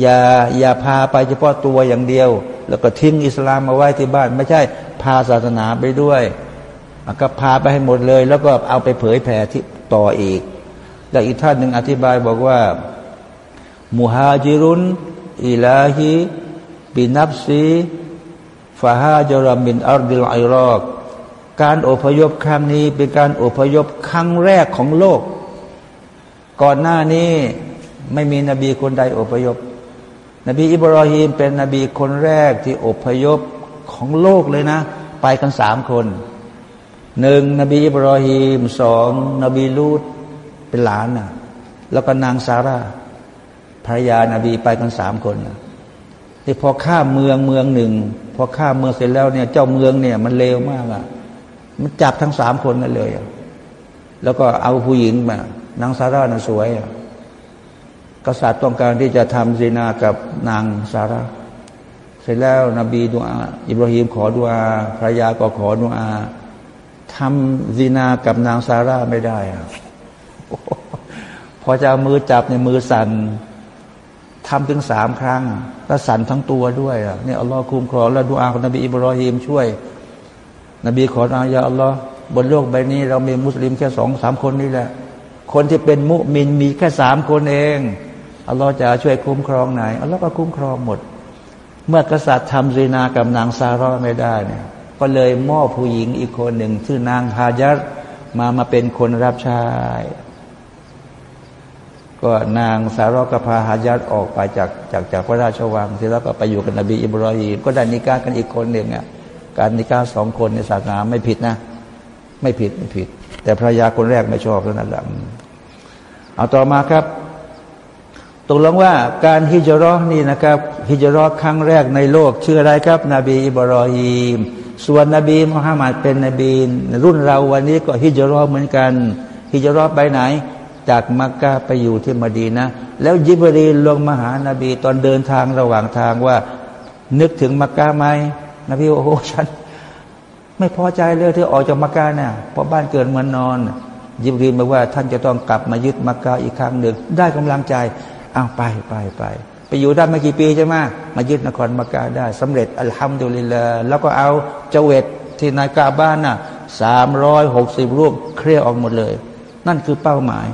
อย่าอย่าพาไปเฉพาะตัวอย่างเดียว แล้วก็ทิ้งอิสลามมาไว้ที่บ้าน ไม่ใช่พาศาสนาไปด้วยก็พาไปให้หมดเลย แล้วก็เอาไปเผยแผ่ที่ต่ออีก แล้วอีกท่านหนึ่งอธิบายบอกว่ามุฮาจิรุนอิลาฮิ บินับซีฟาฮาจรามินอัลดิลไอรอกการอพยพครั้งนี้เป็นการอพยพครั้งแรกของโลก ก่อนหน้านี้ไม่มีนบีคนใดอพยพ นบีอิบราฮิมเป็นนบีคนแรกที่อพยพของโลกเลยนะ ไปกันสามคนหนึ่งนบีอิบราฮิมสองนบีลูดเป็นหลานนะแล้วก็นางซาร่าภรรยานาบีไปกันสามคนนะ ที่พอข้ามเมืองเมืองหนึ่ง พอข้ามเมืองเสร็จแล้วเนี่ย เจ้าเมืองเนี่ย มันเลวมากอะ มันจับทั้งสามคนนั่นเลยแล้วก็เอาผู้หญิงมานางซาร่าน่ะสวยกษัตริย์ต้องการที่จะทำซีนากับนางซาร่าเสร็จแล้วนบีดูอาอิบราฮิมขอดูอาภรรยาก็ขอดูอาทำซีนากับนางซาร่าไม่ได้อะพอจะเอามือจับในมือสั่น ทำถึงสามครั้ง แล้วสั่นทั้งตัวด้วยอะนี่อัลลอฮ์คุ้มครองแล้วดูอาของนบีอิบรอฮิมช่วย นบีขออายาอัลลอฮ์บนโลกใบนี้ เรามีมุสลิมแค่สองสามคนนี่แหละ คนที่เป็นมุมินมีแค่สามคนเองอัลลอฮ์จะช่วยคุ้มครองไหนอัลลอฮ์ก็คุ้มครองหมด เมื่อกษัตริย์ทำซีนากับนางซาร่าไม่ได้เนี่ยก็เลยมอบผู้หญิงอีกคนหนึ่งชื่อนางฮายัดมามาเป็นคนรับใช้ ก็นางสารกพาหายัดออกไปจากจากจากพระราชวังเสร็จแล้วก็ไปอยู่กับนบีอิบรอฮีมก็ได้นิกากันอีกคนหนึ่งอะการนิกาสองคนในศาสนาไม่ผิดนะ ไม่ผิดไม่ผิด แต่ภรรยาคนแรกไม่ชอบเท่านั้นแหละเอาต่อมาครับตกลงว่าการฮิจรอนี่นะครับฮิจรอครั้งแรกในโลก ชื่ออะไรครับ นบีอิบรอฮีมส่วนนบีมุฮัมมัดเป็นนบีรุ่นเราวันนี้ก็ฮิจรอเหมือนกันฮิจรอไปไหน จากมักกะไปอยู่ที่มดีนะ แล้วยิบรีลงมาหานาบี ตอนเดินทางระหว่างทางว่า นึกถึงมักกะไหมนบีโอ้โหฉัน ไม่พอใจเลยที่ออกจากมักกะเนี่ยเพราะบ้านเกิดเมือนนอน ยิบรีบอกว่า ท่านจะต้องกลับมายึดมักกะอีกครั้งหนึ่งได้กำลังใจเอาไปไปไปไปอยู่ได้ไมากี่ปีใช่ไหมมายึดนครมักกะได้สำเร็จอัลฮัมดุลิลลาแล้วก็เอาเจเวตที่นายกาบ้านน่ะสามร้อยหกสิบรูปเคลียร์ออกหมดเลย นั่นคือเป้าหมาย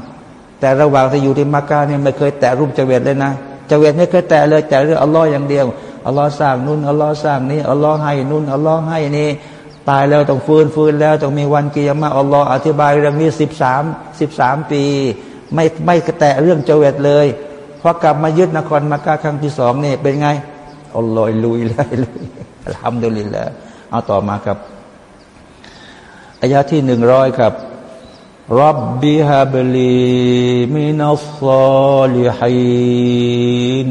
แต่ระหว่างที่อยู่ที่มักกะเนี่ยไม่เคยแตะรูปเจเวตเลยนะเจเวตไม่เคยแตะเลยแต่เรื่องอัลลอฮ์อย่างเดียวอัลลอฮ์สร้างนู่นอัลลอฮ์สร้างนี้อัลลอฮ์ให้นู่นอัลลอฮ์ให้นี่ตายแล้วต้องฟื้นฟื้นแล้วต้องมีวันกิยามะอัลลอฮ์อธิบายเรื่องนี้สิบสามสิบสามปี ไม่ไม่แตะเรื่องเจเวตเลยพอกลับมายึดนครมักกะครั้งที่สองนี่เป็นไงอัลลอฮ์ลุยเลยลุยالحمد لله เอาต่อมาครับอายาที่หนึ่งร้อยครับ رب هب لي من الصالحين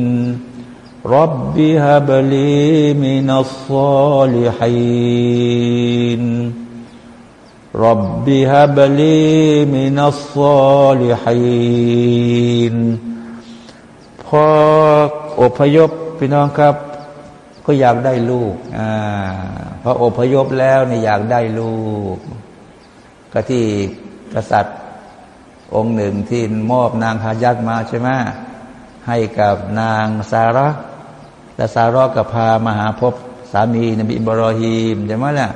رب هب لي من الصالحين رب هب لي من الصالحินพออพยพพี่น้องครับ ก็อยากได้ลูกอ่าพออพยพแล้วเนี่ยอยากได้ลูก ก็ที่ กษัตริย์องค์หนึ่งที่มอบนางฮายัดมาใช่ไหมให้กับนางซาระและซาระก็พามาหาพบสามีนบีอิบรอฮีมใช่ไหมล่ะ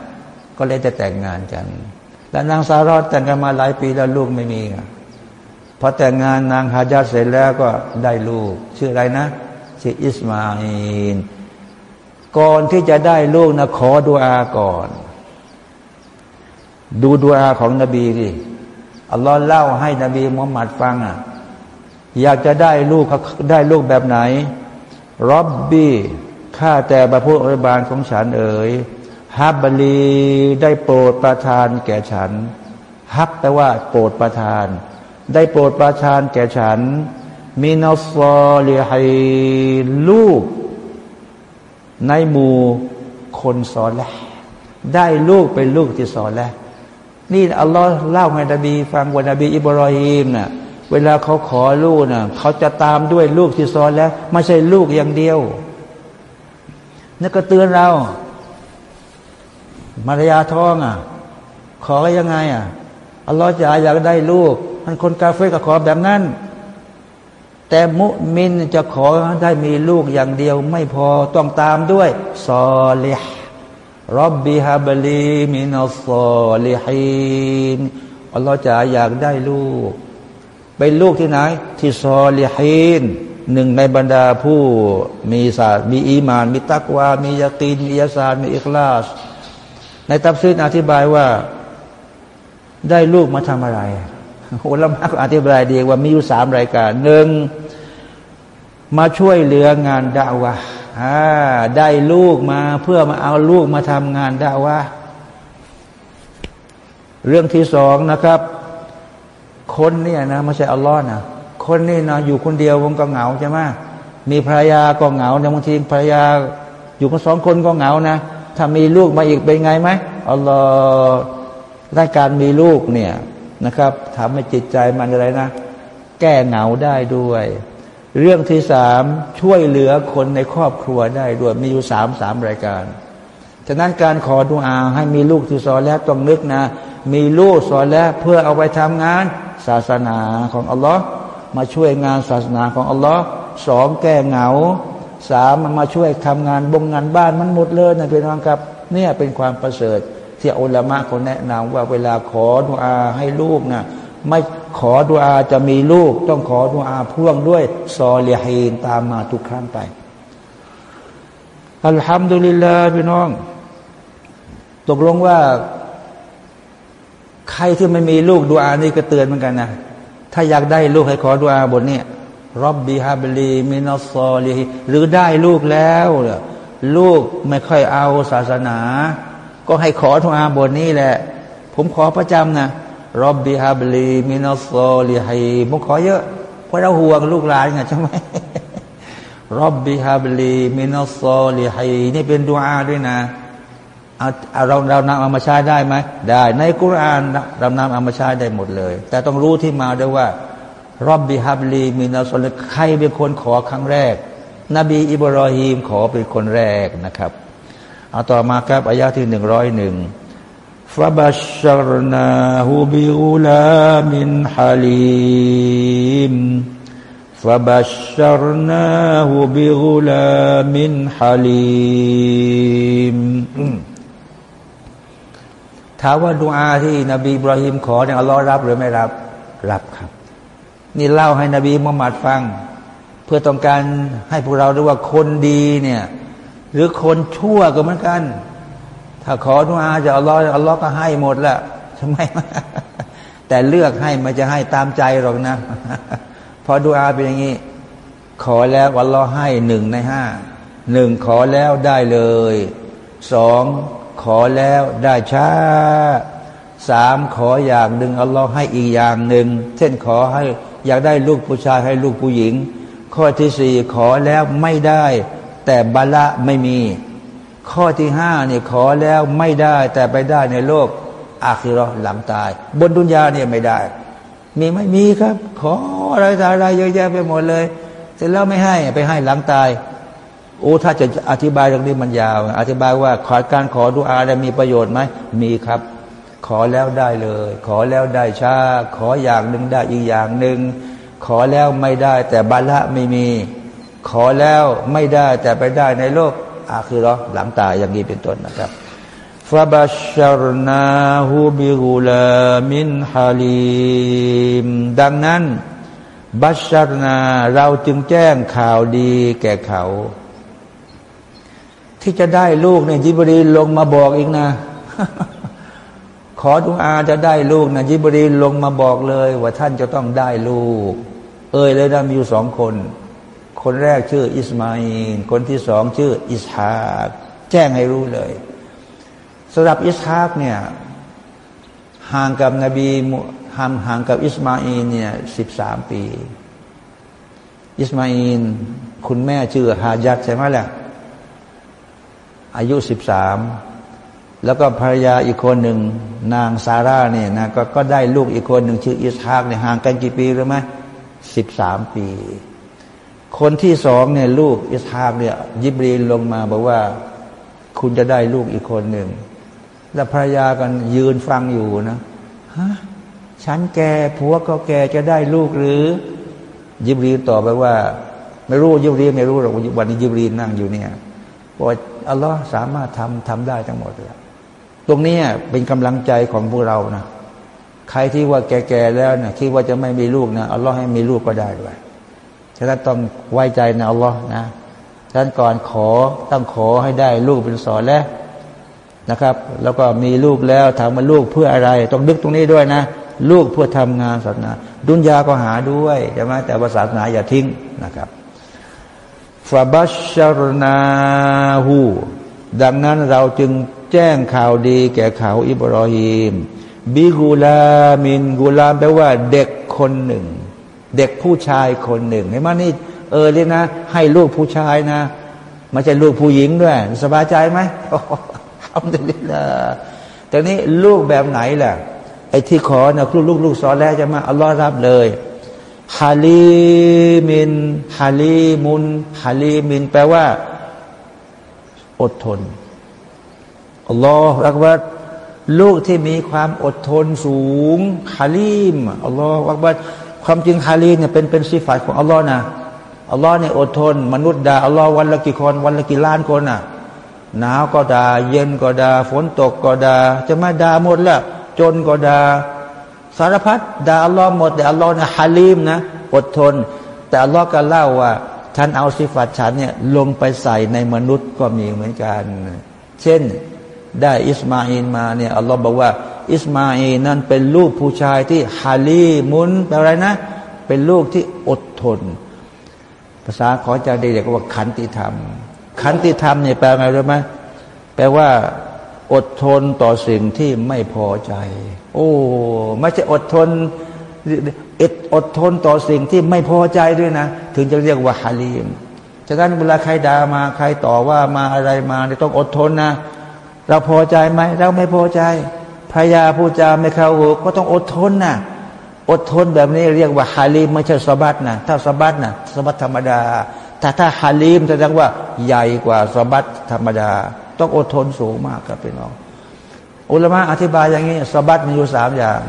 ก็เลยจะแต่งงานกัน แล้วนางซาระแต่งกันมาหลายปีแล้วลูกไม่มีพอแต่งงานนางฮาญาเสร็จแล้วก็ได้ลูก ชื่ออะไรนะชื่ออิสมาอินก่อนที่จะได้ลูกนะขอดุอาก่อน ดูดุอาของนบีดิ อัลลอฮ์เล่าให้นบีมุฮัมมัดฟังอะอยากจะได้ลูกได้ลูกแบบไหนรับบี้ข้าแต่บระพุทธบาลของฉันเอ๋ยฮับบลีได้โปรดประทานแก่ฉัน ฮับแปลว่าโปรดประทาน ได้โปรดประทานแก่ฉันมินัสซอลีฮีลูก ในหมู่คนสอนแล้วได้ลูกเป็นลูกที่สอนแล้ว นี่อัลลอฮ์เล่าให้นบีฟังว่านบีอิบรอฮิมนะ่ะเวลาเขาขอลูกนะ่ะเขาจะตามด้วยลูกที่สอนแล้ว ไม่ใช่ลูกอย่างเดียวนี่ก็เตือนเรา มารยาท้องอะ ขอยังไงอะอัลลอฮ์จะอยากได้ลูก มันคนกาเฟ่ก็ขอแบบนั้น แต่มุมินจะขอได้มีลูกอย่างเดียว ไม่พอต้องตามด้วยซอลิฮ รับบิฮาบลีมินัสซอลิฮินอัลลอฮ์จะอยากได้ลูก เป็นลูกที่ไหน ที่ซอลิฮินหนึ่งในบรรดาผู้มีศาสตร์มีอีมาน มีตักวา มียาตีนมียาสารมีอิคลาส ในตัฟซีนอธิบายว่า ได้ลูกมาทำอะไรอุลามะก็อธิบายดีว่ามีอยู่สามรายการหนึ่งมาช่วยเหลืองานดาวะ ได้ลูกมาเพื่อมาเอาลูกมาทำงานดาวะเรื่องที่สองนะครับ คนเนี่ยนะไม่ใช่อัลลอฮ์นะคนนี่นะอยู่คนเดียวมันก็เหงาใช่ไหมมีภรรยาก็เหงาในบางทีภรรยา อยู่กันสองคนก็เหงานะถ้ามีลูกมาอีกเป็นไงไหมอัลลอฮ์ได้การมีลูกเนี่ยนะครับทำให้จิตใจมันอะไรนะ แก้เหงาได้ด้วย เรื่องที่สามช่วยเหลือคนในครอบครัวได้ด้วยมีอยู่สามสามรายการฉะนั้นการขอดุอาให้มีลูกที่สอนแล้วต้องนึกนะ มีลูกสอนแล้วเพื่อเอาไปทำงานศาสนาของอัลลอฮ์มาช่วยงานศาสนาของอัลลอฮ์สองแก้เหงาสามมันมาช่วยทำงานบงงานบ้านมันหมดเลยนะเป็นวังครับ เนี่ยเป็นความประเสริฐที่อุลามะเขาแนะนำว่าเวลาขอดุอาให้ลูกนะไม่ ขอดุอาจะมีลูก ต้องขอดุอาพ่วงด้วยซอลีฮีนตามมาทุกครั้งไปอัลฮัมดุลิลลาห์พี่น้อง ตกลงว่า ใครที่ไม่มีลูกดุอานี่ก็เตือนเหมือนกันนะ ถ้าอยากได้ลูกให้ขอดุอาบทนี้รับบีฮาบลีมินัสซอลีหรือได้ลูกแล้วลูกไม่ค่อยเอาศาสนา ก็ให้ขอทุอาบทนี้แหละ ผมขอประจำนะ รอบบิฮาบลีมินัสโซลิฮีมุขอเยอะเพราะเราห่วงลูกหลานไงใช่ไหมรอบบิฮาบลีมินัสโซลิฮีนี่เป็นดุอาด้วยนะเอาเราเรานำเอามาใช้ได้ไหมได้ ในกุรานเรานำเอามาใช้ได้หมดเลย แต่ต้องรู้ที่มาด้วยว่ารอบบิฮับลีมินาสลใครเป็นคนขอครั้งแรก นบีอิบรอฮีมขอเป็นคนแรกนะครับเอาต่อมาครับอายาที่หนึ่งร้อยหนึ่ง ฟาบัชชรนาฮูบิอุลามินฮาลิมฟาบัชชรนาฮูบิอุลามินฮาลิมถามว่าดูอาที่นบีบรอฮิมขอเนี่ยอัลลอฮ์รับหรือไม่รับ รับครับ นี่เล่าให้นบีมุฮัมมัดฟัง เพื่อต้องการให้พวกเราดูว่าคนดีเนี่ย หรือคนชั่วก็เหมือนกัน ถ้าขอดูอาจะอัลลอฮ์อัลลอฮ์ก็ให้หมดและทำไมแต่เลือกให้มันจะให้ตามใจหรอกนะพอดูอาเป็นอย่างนี้ ขอแล้วอัลลอฮ์ให้หนึ่งในห้าหนึ่งขอแล้วได้เลยสองขอแล้วได้ช้าสามขออย่างหนึ่งอัลลอฮ์ให้อีกอย่างหนึ่งเช่นขอให้อยากได้ลูกผู้ชายให้ลูกผู้หญิง ข้อที่สี่ขอแล้วไม่ได้ แต่บาละไม่มี ข้อที่ห้าเนี่ยขอแล้วไม่ได้แต่ไปได้ในโลก อาคิรอหลังตาย บนดุนยาเนี่ยไม่ได้ มีไม่มีครับ ขออะไรอะไรเยอะแยะไปหมดเลย เสร็จแล้วไม่ให้ไปให้หลังตายโอ้ถ้าจะอธิบายเรื่องนี้มันยาว อธิบายว่าขอการขอดุอาได้มีประโยชน์ไหมมีครับ ขอแล้วได้เลย ขอแล้วได้ชาขออย่างหนึ่งได้อีกอย่างหนึ่งขอแล้วไม่ได้ แต่บาละไม่มี ขอแล้วไม่ได้แต่ไปได้ในโลก อาคือรอหลังตายอย่างนี้เป็นต้นนะครับฟาบัชชรนาฮูบิกุลามินฮาลีมดังนั้นบัชชรนาเราจึงแจ้งข่าวดีแก่เขา ที่จะได้ลูกเนี่ยยิบรีลงมาบอกอีกนะ ขอดุอาจะได้ลูกนะยิบรีลงมาบอกเลย ว่าท่านจะต้องได้ลูก เอ่ยเลยนะมีอยู่สองคน คนแรกชื่ออิสมาอินคนที่สองชื่ออิสฮากแจ้งให้รู้เลยสำหรับอิสฮากเนี่ยห่างกับนบีห่างห่างกับอิสมาอินเนี่ยสิบสามปี อิสมาอินคุณแม่ชื่อฮาจัรใช่ไหมล่ะอายุสิบสามแล้วก็ภรรยาอีกคนหนึ่งนางซาร่าเนี่ยนะกก็ได้ลูกอีกคนหนึ่งชื่ออิสฮากเนี่ยห่างกันกี่ปีรู้ไหมสิบสามปี คนที่สองเนี่ยลูกอิสฮากเนี่ยยิบรีนลงมาบอกว่าคุณจะได้ลูกอีกคนหนึ่ง แล้วภรรยากันยืนฟังอยู่นะฮะฉันแกผัวก็แกจะได้ลูกหรือ ยิบรีนตอบไปว่า ไม่รู้ยิบรีนไม่รู้หรอกวันนี้ยิบรีนนั่งอยู่เนี่ยว่าอัลลอฮ์สามารถทำทำได้ทั้งหมดเลยตรงนี้เป็นกำลังใจของพวกเรานะใครที่ว่าแก่ๆแล้วนะคิดว่าจะไม่มีลูกนะอัลลอฮ์ให้มีลูกก็ได้ด้วย ฉะนั้นต้องไว้ใจในอัลลอฮ์นะฉะนั้นก่อนขอต้องขอให้ได้ลูกเป็นสอนแล้วนะครับ แล้วก็มีลูกแล้วถามว่าลูกเพื่ออะไร ต้องนึกตรงนี้ด้วยนะ ลูกเพื่อทำงานศาสนา ดุนยาก็หาด้วยใช่ไหมแต่ศาสนาอย่าทิ้งนะครับฟาบัชชรนาหูดังนั้นเราจึงแจ้งข่าวดีแก่เขาอิบรอฮิมบิกูลามินกูลามแปลว่าเด็กคนหนึ่ง เด็กผู้ชายคนหนึ่งเห็นไหมนี่เออเลยนะ ให้ลูกผู้ชายนะไม่ใช่ลูกผู้หญิงด้วย สบายใจไหมทำได้ละแต่นี้ลูกแบบไหนล่ะ ไอ้ที่ขอนะลูกลูกลูกสอนแล้วจะมาอัลลอฮ์รับเลยฮาลีมินฮาลีมุนฮาลีมิน แปลว่า อดทนอัลลอฮฺรักว่าลูกที่มีความอดทนสูงฮาลีมอัลลอฮฺรักว่า ความจริงฮาลีเนี่ยเป็นเป็นสิฟัตของอัลลอฮ์นะอัลลอฮ์เนี่ยอดทน มนุษย์ด่าอัลลอฮ์วันละกี่คนวันละกี่ล้านคนอะหนาวก็ด่าเย็นก็ด่าฝนตกก็ด่าจะมาด่าหมดและจนก็ด่าสารพัดด่าอัลลอฮ์หมดแต่อัลลอฮ์เนี่ยฮาลีมนะอดทน แต่อัลลอฮ์ก็เล่าว่าฉันเอาสิฟัตฉันเนี่ยลงไปใส่ในมนุษย์ก็มีเหมือนกัน เช่น ได้อิสมาอินมาเนี่ยอัลลอฮ์บอกว่า อิสมาอินนั้นเป็นลูกผู้ชายที่ฮาลีมุนแปลอะไรนะ เป็นลูกที่อดทน ภาษาขอจะเด็กๆว่าขันติธรรม ขันติธรรมเนี่ยแปลไงรู้ไหมแปลว่า อดทนต่อสิ่งที่ไม่พอใจ โอ้ไม่ใช่อดทนอดอดทนต่อสิ่งที่ไม่พอใจด้วยนะ ถึงจะเรียกว่าฮาลีมฉะนั้นเวลาใครด่ามาใครต่อว่ามาอะไรมาเนี่ยต้องอดทนนะ เราพอใจไหมเราไม่พอใจพยาผู้จาไม่เข้าหูก็ต้องอดทนนะอดทนแบบนี้เรียกว่าฮาลีมไม่ใช่สบัดนะถ้าสบัดนะสบัดธรรมดาแต่ถ้าฮาลีมแสดงว่าใหญ่กว่าสบัดธรรมดา ต้องอดทนสูงมากครับพี่น้องอุลมะอธิบายอย่างนี้สบัดมีอยู่สามอย่าง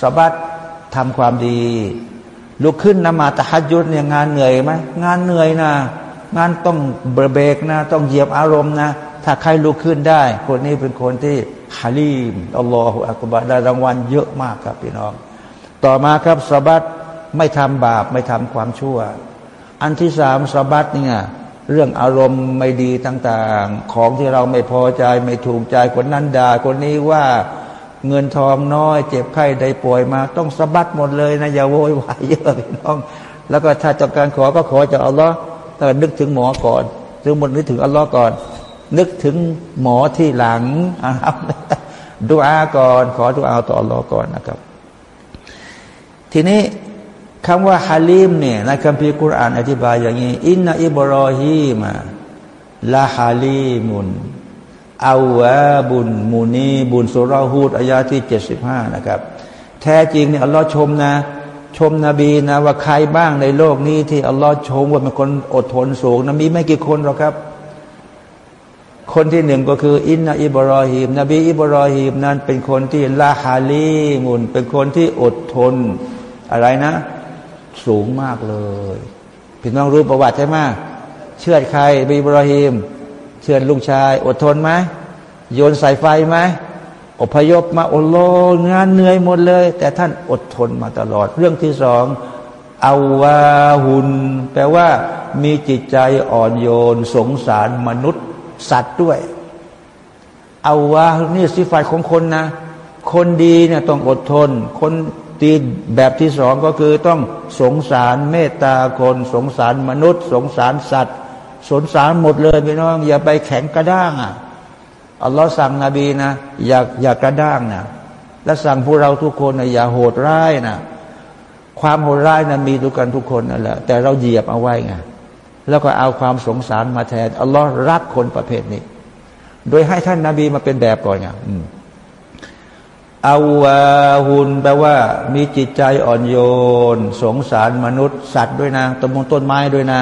สบัดทำความดี ลุกขึ้นนมาตะฮัดยุดเนี่ยงานเหนื่อยไหมงานเหนื่อยนะงานต้องเบรกนะ ต้องเหยียบอารมณ์นะ ถ้าใครลุกขึ้นได้ คนนี้เป็นคนที่ฮาลีมอัลลอฮฺอักบารได้รางวัลเยอะมากครับพี่น้อง ต่อมาครับสบัดไม่ทำบาปไม่ทำความชั่ว อันที่สามสบัดเนี่ยเรื่องอารมณ์ไม่ดีต่างๆ ของที่เราไม่พอใจไม่ถูกใจคนนั้นด่าคนนี้ว่าเงินทองน้อย เจ็บไข้ได้ป่วยมา ต้องสะบัดหมดเลยนะ อย่าโวยวายเยอะพี่น้อง แล้วก็ถ้าต้องการขอก็ขอจากอัลลอฮ์แต่นึกถึงหมอก่อน ถึงหมดนึกถึงอัลลอฮ์ก่อน นึกถึงหมอที่หลังนะครับดูอาก่อน ขอดูอาต่ออัลลอก่อนนะครับ ทีนี้คำว่าحليم เนี่ยในคัมภีร์กุรอานอธิบายอย่างนี้ อินนาอิบรอฮีมาลาฮาลีมุนอาวะบุญมูนีบุญสุราหูดอายาที่เจ็ดสิบห้านะครับ แท้จริงเนี่ยอัลลอฮ์ชมนะ ชมนบีนะว่าใครบ้างในโลกนี้ที่อัลลอฮ์ชมว่าเป็นคนอดทนสูงนะมีไม่กี่คนหรอกครับ คนที่หนึ่งก็คือإن إبراهيم นบีอิบรอฮีมนั้นเป็นคนที่لحليมุนเป็นคนที่อดทน อะไรนะ สูงมากเลยพี่น้องรู้ประวัติใช่ไหมเชื่อใครบีอิบรอฮีมเชิญลูกชาย อดทนไหมโยนสายไฟไหมอพยพมาโอโลงานเหนื่อยหมดเลย แต่ท่านอดทนมาตลอด เรื่องที่สองอาวาหุนแปลว่ามีจิตใจอ่อนโยน สงสารมนุษย์ สัตว์ด้วยเอาวานี่สิฟายของคนนะ คนดีเนี่ยต้องอดทน คนตีแบบที่สองก็คือต้องสงสารเมตตาคน สงสารมนุษย์ สงสารสัตว์สนสารหมดเลยพี่น้อง อย่าไปแข็งกระด้างอะอัลลอฮ์สั่งนบีนะ อย่าอย่ากระด้างนะและสั่งพวกเราทุกคนนะอย่าโหดร้ายนะความโหดร้ายนะมีทุกกันทุกคนนั่นแหละแต่เราเหยียบเอาไว้ไง แล้วก็เอาความสงสารมาแทนอัลลอฮ์รักคนประเภทนี้ โดยให้ท่านนาบีมาเป็นแบบก่อนไงอาวาหุนแปลว่า มีจิตใจอ่อนโยน สงสารมนุษย์ สัตว์ด้วยนะต้นมงต้นไม้ด้วยนะ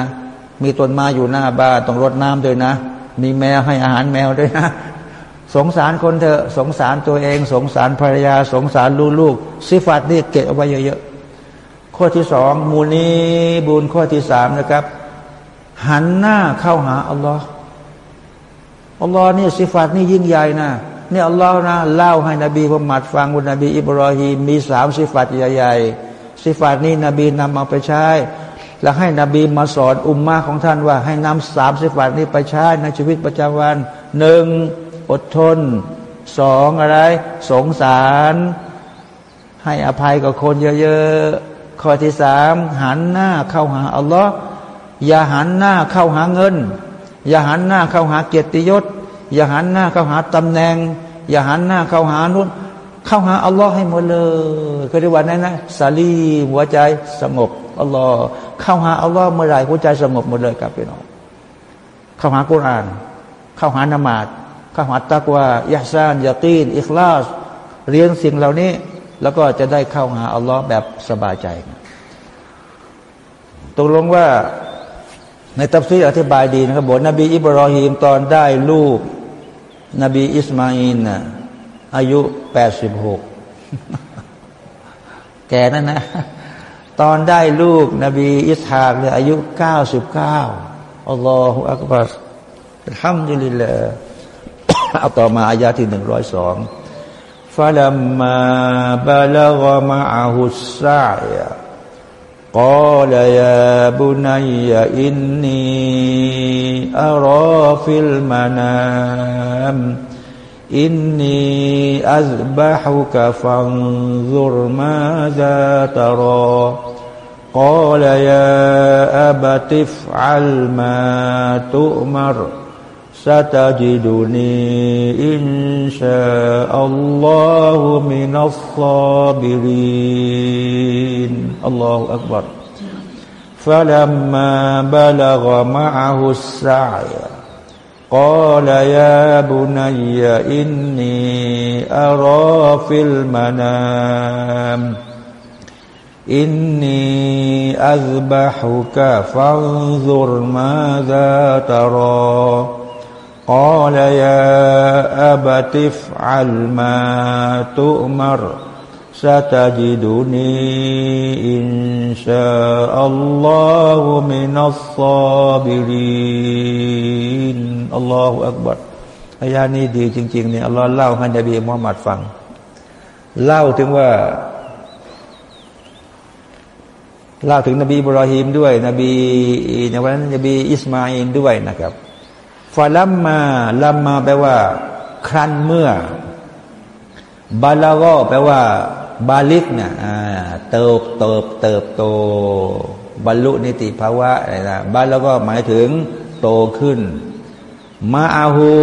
มีต้นไม้อยู่หน้าบ้านต้องรดน้ำด้วยนะ มีแมวให้อาหารแมวด้วยนะ สงสารคนเถอะสงสารตัวเอง สงสารภรรยา สงสารลูกลูกสิฟัตนี่เก็บเอาไว้เยอะๆข้อที่สองมูนีบุญข้อที่สามนะครับ หันหน้าเข้าหาอัลลอฮ์อัลลอฮ์นี่สิฟัตนี่ยิ่งใหญ่นะนี่อัลลอฮ์นะเล่าให้นบีมุฮัมมัดฟังว่านบีอิบรอฮีมมีสามสิฟัตใหญ่ๆสิฟัตนี่นบีนำมาไปใช้ แล้วให้นบีมาสอนอุมมาของท่านว่า ให้นำสามสิฟัตนี้ไปใช้ในชีวิตประจำวันหนึ่งอดทนสองอะไร สงสาร ให้อภัยกับคนเยอะๆข้อที่สามหันหน้าเข้าหาอัลลอฮ์ อย่าหันหน้าเข้าหาเงิน อย่าหันหน้าเข้าหาเกียรติยศ อย่าหันหน้าเข้าหาตำแหน่ง อย่าหันหน้าเข้าหานุ่น เข้าหาอัลลอฮ์ให้หมดเลยคือวันนั้นนะซาลีหัวใจสงบอัลลอฮ์เข้าหาอัลลอฮ์เมื่อไรหัวใจสงบหมดเลยครับพี่น้องเข้าหากุราน เข้าหานมาดเข้าหาตักวายาซานยาตีนอิคลาสเรียนสิ่งเหล่านี้ แล้วก็จะได้เข้าหาอัลลอฮ์แบบสบายใจตกลงว่า ในตัฟซีอธิบายดีนะครับบอกนบีอิบรอฮีมตอนได้ลูก นบีอิสมาอินนะอายุแปดสิบหกแกนั่นนะ ตอนได้ลูก นบีอิสฮากเนี่ยอายุเก้าสิบเก้าอัลลอฮฺอักบัรฮัมดุลิลลาเอาต่อมาอายาที่หนึ่งร้อยสองฟาลัมมาบาลกมาอาหุสซายะ قال يا بني إني أرى في المنام إني أذبحك فانظر ماذا ترى قال يا أبت افعل ما تؤمر ستجدني إن شاء الله من الصابرين. الله أكبر. فلما بلغ معه السعي قال يا بني إني أرى في المنام. إني أذبحك فانظر ماذا ترى. قال يا أبت افعل ما تؤمر ستجدني إن شاء الله من الصابرين الله أكبر อายานี้ดีจริงๆเนี่ยอัลลอฮ์เล่าให้นบีมุฮัมมัดฟัง เล่าถึงว่า เล่าถึงนบีบรอฮิมด้วย นบีในวันนั้นนบีอิสมาอินด้วยนะครับ ฟาลัมมาลัมมาแปลว่า ครั้นเมื่อบาลาก็แปลว่า บาลิกเนี่ยเติบเติบเติบโต บรรลุนิติภาวะอะไรนะบาล้วก็หมายถึง โตขึ้น มาอาหู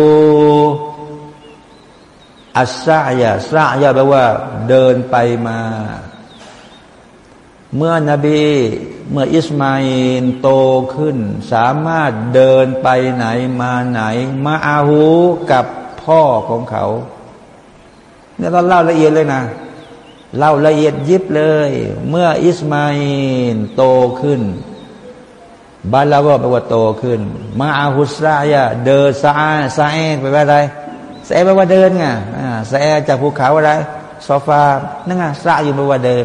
อัสซายาซายาแปลว่า เดินไปมา เมื่อนบี เมื่ออิสมาอินโตขึ้น สามารถเดินไปไหนมาไหน معه กับพ่อของเขาเนี่ยเราเล่าละเอียดเลยนะเล่าละเอียดยิบเลย เมื่ออิสมาอินโตขึ้นبلغ ก็แปลว่าโตขึ้น มาอาหุสรายะเดินซาซาเอไปว่าอะไรซาแปลว่าเดินไงซาเอจากภูเขาอะไรซอฟานั่นไงซาอยู่แปลว่าเดิน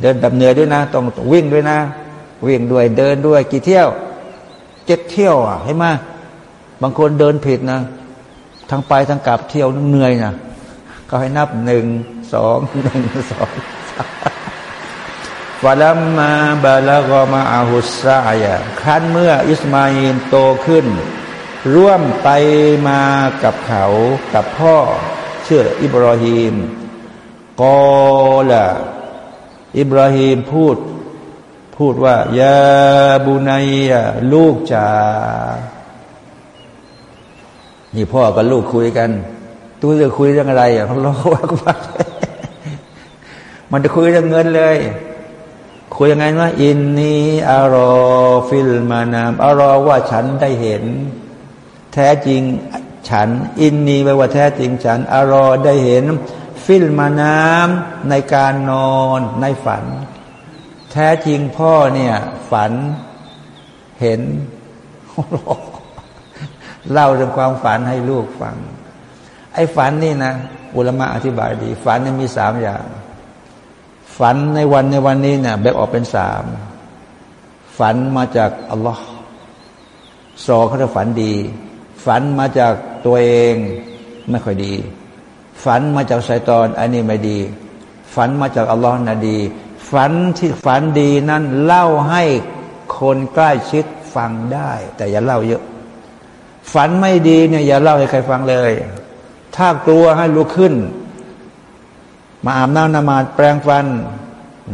เดินแบบเหนื่อยด้วยนะ ต้องวิ่งด้วยนะ วิ่งด้วยเดินด้วย กี่เที่ยวเจ็ดเที่ยวอะให้มาบางคนเดินผิดนะทั้งไปทั้งกลับเที่ยวเหนื่อยนะก็ให้นับหนึ่งสองหนึ่งสองฟาลัมมาบาลากมาอาหุสซายะครั้นเมื่ออิสมาอินโตขึ้น ร่วมไปมากับเขากับพ่อเชื่ออิบราฮิมกอละ อิบราฮิมพูด พูดว่ายาบุนัยลูกจ๋านี่พ่อกับลูกคุยกันตัวจะคุยเรื่องอะไรอะเขาล้อว่าว่ามันจะคุยเรื่องเงินเลย คุยยังไงว่า إني أرى في المنام أرى ว่าฉันได้เห็น แท้จริงฉัน إني แปลว่าแท้จริงฉันأرى ได้เห็น في المنام ในการนอนในฝัน แท้จริงพ่อเนี่ยฝันเห็น เล่าเรื่องความฝันให้ลูกฟัง ไอ้ฝันนี่นะอุลมะอธิบายดี ฝันนี่มีสามอย่าง ฝันในวันในวันนี้เนี่ยแบ่งออกเป็นสามฝันมาจากอัลลอฮ์สองเขาจะฝันดี ฝันมาจากตัวเองไม่ค่อยดี ฝันมาจากไซตอนอันนี้ไม่ดี ฝันมาจากอัลลอฮ์นะดี ฝันที่ฝันดีนั้นเล่าให้คนใกล้ชิดฟังได้ แต่อย่าเล่าเยอะ ฝันไม่ดีเนี่ยอย่าเล่าให้ใครฟังเลย ถ้ากลัวให้ลุกขึ้น มาอาบน้ำนมาดแปลงฟัน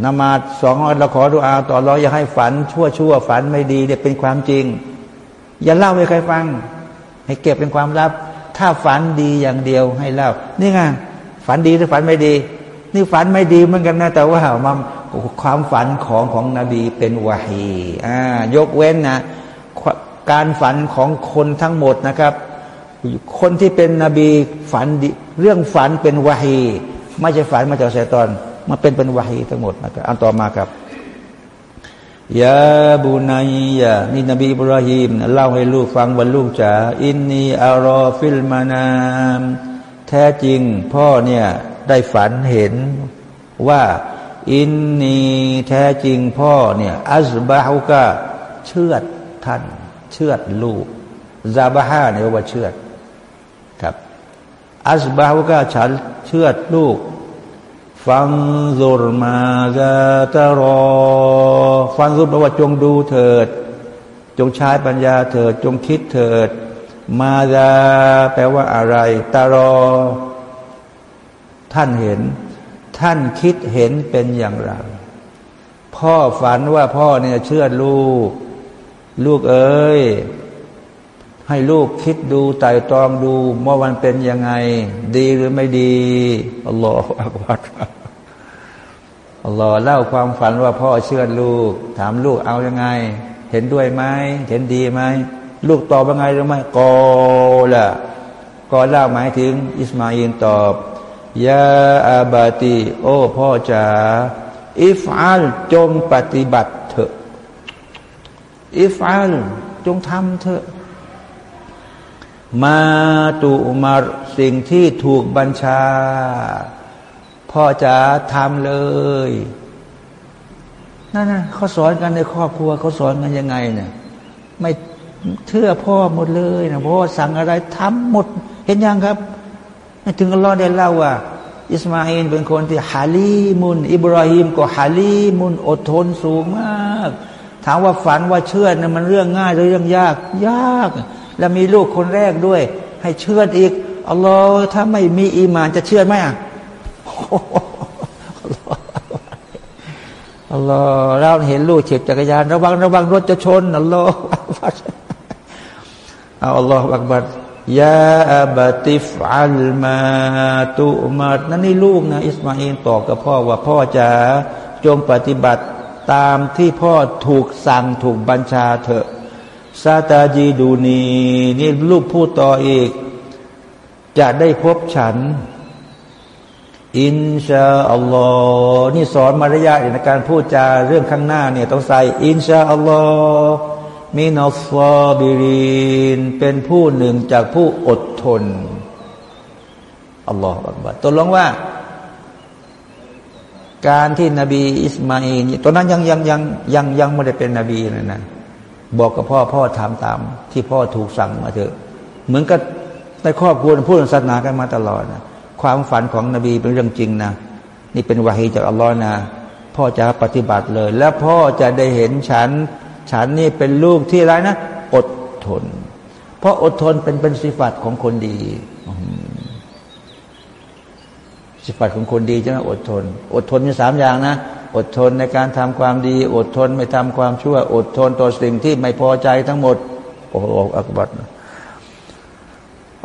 นมาดสองเราขอดูอาต่อรออย่าให้ฝัน ชั่วชั่วฝันไม่ดีเนี่ยเป็นความจริง อย่าเล่าให้ใครฟัง ให้เก็บเป็นความลับ ถ้าฝันดีอย่างเดียวให้เล่า นี่ไงฝันดีหรือฝันไม่ดี นี่ฝันไม่ดีเหมือนกันนะแต่ว่ามันความฝันของของนบีเป็นวาฮีอ่ายกเว้นนะการฝันของคนทั้งหมดนะครับ คนที่เป็นนบีฝันเรื่องฝันเป็นวาฮีไม่ใช่ฝันมาจากไซตอนมาเป็นเป็นวาฮีทั้งหมดนะครับอันต่อมาครับ ยาบุนัยยานี่นบีอิบราฮิมเล่าให้ลูกฟังวันลูกจ๋าอินนีอารอฟิลมานามแท้จริงพ่อเนี่ยได้ฝันเห็นว่า อินนีแท้จริงพ่อเนี่ยอัสบาฮุกะเชื่อดท่าน เชื่อดลูกซาบาฮาเนี่ยว่าเชื่อดครับอัสบาฮุกาฉันเชื่อลูก ฟังซุรมาซาตรอ ฟังซุรแปลว่าจงดูเถิด จงใช้ปัญญาเถิด จงคิดเถิด มาซาแปลว่าอะไรตารอ ท่านเห็น ท่านคิดเห็นเป็นอย่างไร พ่อฝันว่าพ่อเนี่ยเชื่อลูก ลูกเอ้ย ให้ลูกคิดดูไต่ตรองดูว่ามันเป็นยังไง ดีหรือไม่ดีอัลลอฮฺอักบัรอัลลอฮ์เล่าความฝันว่าพ่อเชื่อลูก ถามลูกเอายังไง เห็นด้วยไหมเห็นดีไหมลูกตอบยังไงหรือไม่กอละกอเล่าหมายถึง อิสมาอินตอบยาอาบาตีโอ้พ่อจ๋าอิฟอัลจงปฏิบัติเถอะอิฟอัลจงทำเถอะ มาตุมารสิ่งที่ถูกบัญชา พ่อจ๋าทำเลยนั่นนะเขาสอนกันในครอบครัวเขาสอนกันยังไงเนี่ยไม่เชื่อพ่อหมดเลยนะพ่อสั่งอะไรทำหมด เห็นยังครับถึงอัลลอฮ์ได้เล่าว่า อิสมาอินเป็นคนที่ฮาลีมุนอิบราฮิมก็ฮาลีมุนอดทนสูงมาก ถามว่าฝันว่าเชื่อนะมันเรื่องง่ายหรือเรื่องยาก ยาก แล้วมีลูกคนแรกด้วย ให้เชื่ออีกอัลลอฮ์ถ้าไม่มีอีมานจะเชื่อไหมอะอัลลอฮ์เราเห็นลูกเฉียบจักรยาน ระวังระวังรถจะชนอัลลอฮ์เอาอัลลอฮฺบักบัดยาอับติฟอัลมาตุมาดนั่นนี่ลูกนะอิสมาอินตอบกับพ่อว่าพ่อจะจงปฏิบัติตามที่พ่อถูกสั่งถูกบัญชาเถอะ ซาตาจีดูนีนี่ลูกพูดต่ออีก จะได้พบฉัน อินชาอัลลอฮ์นี่สอนมารยาทในการพูดจาเรื่องข้างหน้าเนี่ยต้องใส่อินชาอัลลอฮ์ من الصابرين เป็นผู้หนึ่งจากผู้อดทนالله أكبر ตกลงว่า การที่นบีอิสมาอินตอนนั้นยังยังยังยังยังไม่ได้เป็นนบีนะนะ บอกกับพ่อพ่อทำตาม ที่พ่อถูกสั่งมาเถอะ เหมือนกับในครอบครัวพูดศาสนากันมาตลอดนะความฝันของนบีเป็นเรื่องจริงนะนี่เป็นวาฮีจากอัลลอฮ์นะพ่อจะปฏิบัติเลย แล้วพ่อจะได้เห็นฉัน ฉันนี่เป็นลูกที่ไรนะอดทน เพราะอดทนเป็นเป็นสิฟัตของคนดีสิฟัตของคนดีจะอดทน อดทนมีสามอย่างนะ อดทนในการทำความดี อดทนไม่ทำความชั่ว อดทนต่อสิ่งที่ไม่พอใจทั้งหมดโอ้โหอักบัด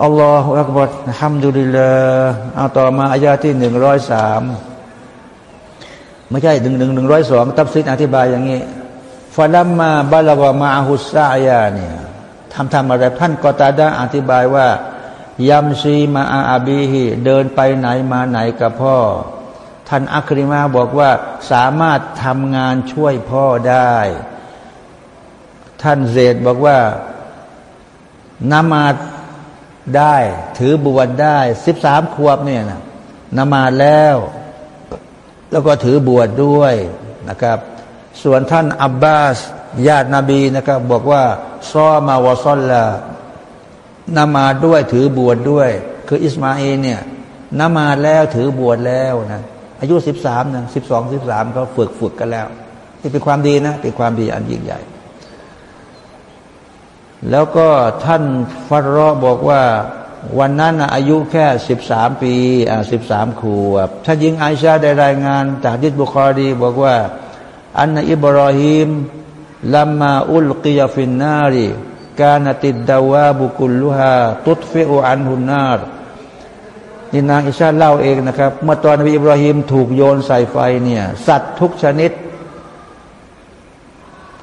อัลลอฮฺอักบัดฮัมดุลิลลาเอาต่อมาอายาที่หนึ่งร้อยสามไม่ใช่หนึ่งหนึ่งหนึ่งร้อยสองตับซิดอธิบายอย่างนี้ฟาลัมมาบาลาวามาฮุสซายาเนี่ยทำทำอะไรท่านกอตาดาอธิบายว่ายัมซีมาอาอาบีฮีเดินไปไหนมาไหนกับพ่อ ท่านอัคริมาบอกว่าสามารถทำงานช่วยพ่อได้ ท่านเซดบอกว่านามาดได้ ถือบวชได้สิบสามขวบเนี่ยนะนามาดแล้ว แล้วก็ถือบวชดด้วยนะครับ ส่วนท่านอับบาสญาตินบีนะครับ บอกว่าซ้อมาวซอลละนามาด้วยถือบวชดด้วย คืออิสมาเอเนี่ยนามาแล้วถือบวชแล้วนะ อายุสิบสามนะสิบสองสิบสามเขาฝึกฝึกกันแล้วนี่เป็นความดีนะเป็นความดีอันยิ่งใหญ่ แล้วก็ท่านฟารรอบอกว่าวันนั้นอายุแค่สิบสามปีอ่าสิบสามขวบท่านยิงไอชาได้รายงาน จากดิษบุคอรีบอกว่า อันอิบราฮิมลัมมาอุลกิยฟินนารีกานติดดาวาบุกุลลุฮาตุตฟิอุอันหุนนาร์ นี่นางอิชาเล่าเองนะครับ เมื่อตอนนบีอิบราฮิมถูกโยนใส่ไฟเนี่ย สัตว์ทุกชนิด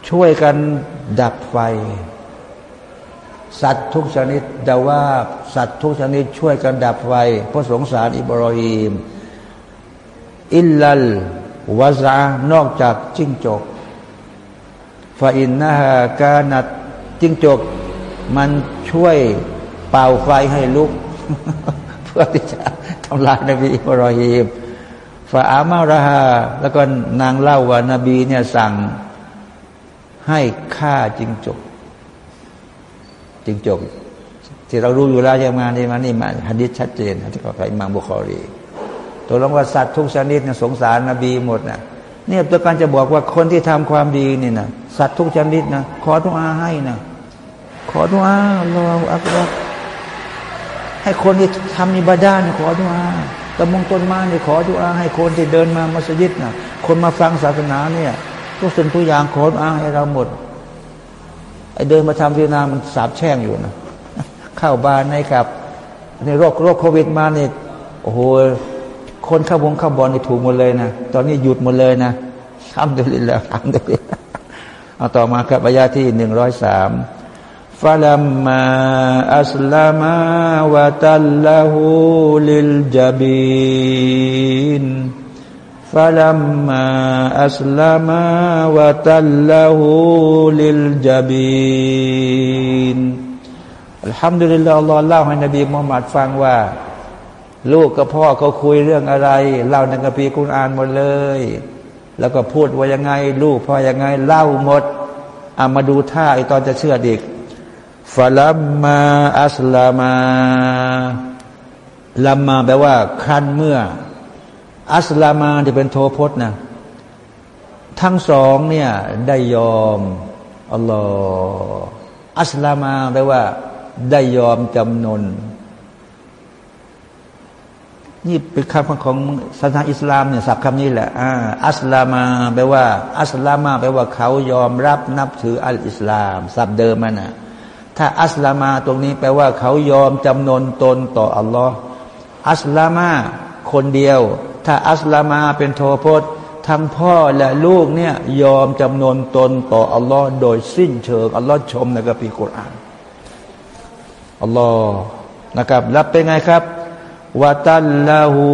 ช่วยกันดับไฟ สัตว์ทุกชนิดดาว่าสัตว์ทุกชนิดช่วยกันดับไฟเพราะสงสารอิบราฮิมอิลลัลวาซานอกจากจิ้งจกฟาอินนาฮากานัดจิ้งจก มันช่วยเป่าไฟให้ลุก เพื่อที่จะทำลายนบีอิบรอฮีมฟาอามาราฮาแล้วก็นางเล่าว่านาบีเนี่ยสั่งให้ฆ่าจิงจกจิงจกที่เรารู้อยู่แล้วใช่ไหมนี่มานี่มาฮัดิษชัดเจนที่เขาใครมังบุคอรีตัวลงว่าสัตว์ทุกชนิดเนี่ยสงสารนบีหมดนะเนี่ยตัวการจะบอกว่าคนที่ทำความดีนี่นะสัตว์ทุกชนิดนะขอทุกอาให้นะขอทุกอารออักบัร ให้คนที่ทำอิบาดาเนี่ยขอทุอาตะมงต้นไม้เนี่ยขอทุอาให้คนที่เดินมามัสยิดนะคนมาฟังศาสนาเนี่ยทุกสิ่งทุกอย่างขอทุอาให้เราหมดไอเดินมาทำพิจารณามันสาบแช่งอยู่นะเข้าบ้านนะครับในโรคโรคโควิดมาเนี่ยโอ้โหคนเข้าวงเข้าบอลนี่ถูกหมดเลยนะ ตอนนี้หยุดหมดเลยนะทำดูลิแล้วทำดูลิเอาต่อมาครับอายาที่หนึ่งร้อยสาม ฟาลัมมาอัสลามาวะตัลลหูลิลจาบินฟาลัมมาอัสลามาวะตัลลหูลิลจาบินอัลฮัมดุลิลลาห์อัลลอฮ์เล่าให้นบีมุฮัมมัดฟังว่า ลูกกับพ่อเขาคุยเรื่องอะไร เล่าในกัมภีกุณอ่านหมดเลย แล้วก็พูดว่ายังไง ลูกพ่อยังไง เล่าหมดอามาดูท่าไอตอนจะเชื่อเด็ก ฟาลัมมาอัสลามาลัมมาแปลว่าครั้นเมื่อ อัสลามาที่เป็นโทพจน์นะทั้งสองเนี่ยได้ยอมอัลลอฮ์อัสลามาแปลว่า ได้ยอมจำนนนี่เป็นคำของศาสนาอิสลามเนี่ยสับคำนี้แหละอ่าอัสลามาแปลว่า อัสลามาแปลว่าเขายอมรับนับถืออัลอิสลามสับเดิมมันนะ ถ้าอัสลามาตรงนี้แปลว่าเขายอมจำนนตนต่ออัลลอฮ์อัสลามาคนเดียว ถ้าอัสลามาเป็นโทพจน์ทั้งพ่อและลูกเนี่ยยอมจำนนตนต่ออัลลอฮ์โดยสิ้นเชิงอัลลอฮ์ชมในกัมภีร์กุรอานอัลลอฮ์นะครับรับเป็นไงครับวาตัลลาหู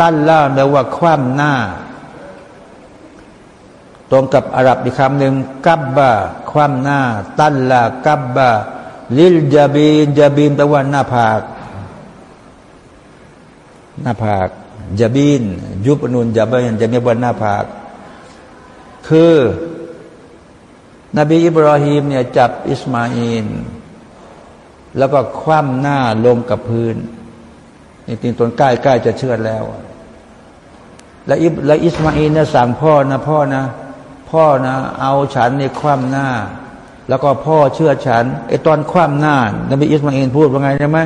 ตัลลาแปลว่าคว่ำหน้า ตรงกับอาหรับอีกคำหนึ่งกับบะคว่ำหน้า ตัลลากับบะลิลจาบีนจาบีนแปลว่าหน้าผาก หน้าผากจาบีน ยุบนุนจาบีนจะมีบนหน้าผาก คือ นบีอิบราฮิมเนี่ยจับอิสมาอินแล้วก็คว่ำหน้าลงกับพื้นนี่ตีนตนใกล้ใกล้จะเชือดแล้ว และอิบและอิสมาอินเนี่ยสั่งพ่อนะพ่อนะ พ่อนะ เอาฉันนี่คว่ำหน้า แล้วก็พ่อเชือดฉันไอตอนคว่ำหน้านบีอิสมาอินพูดว่าไงใช่ไหม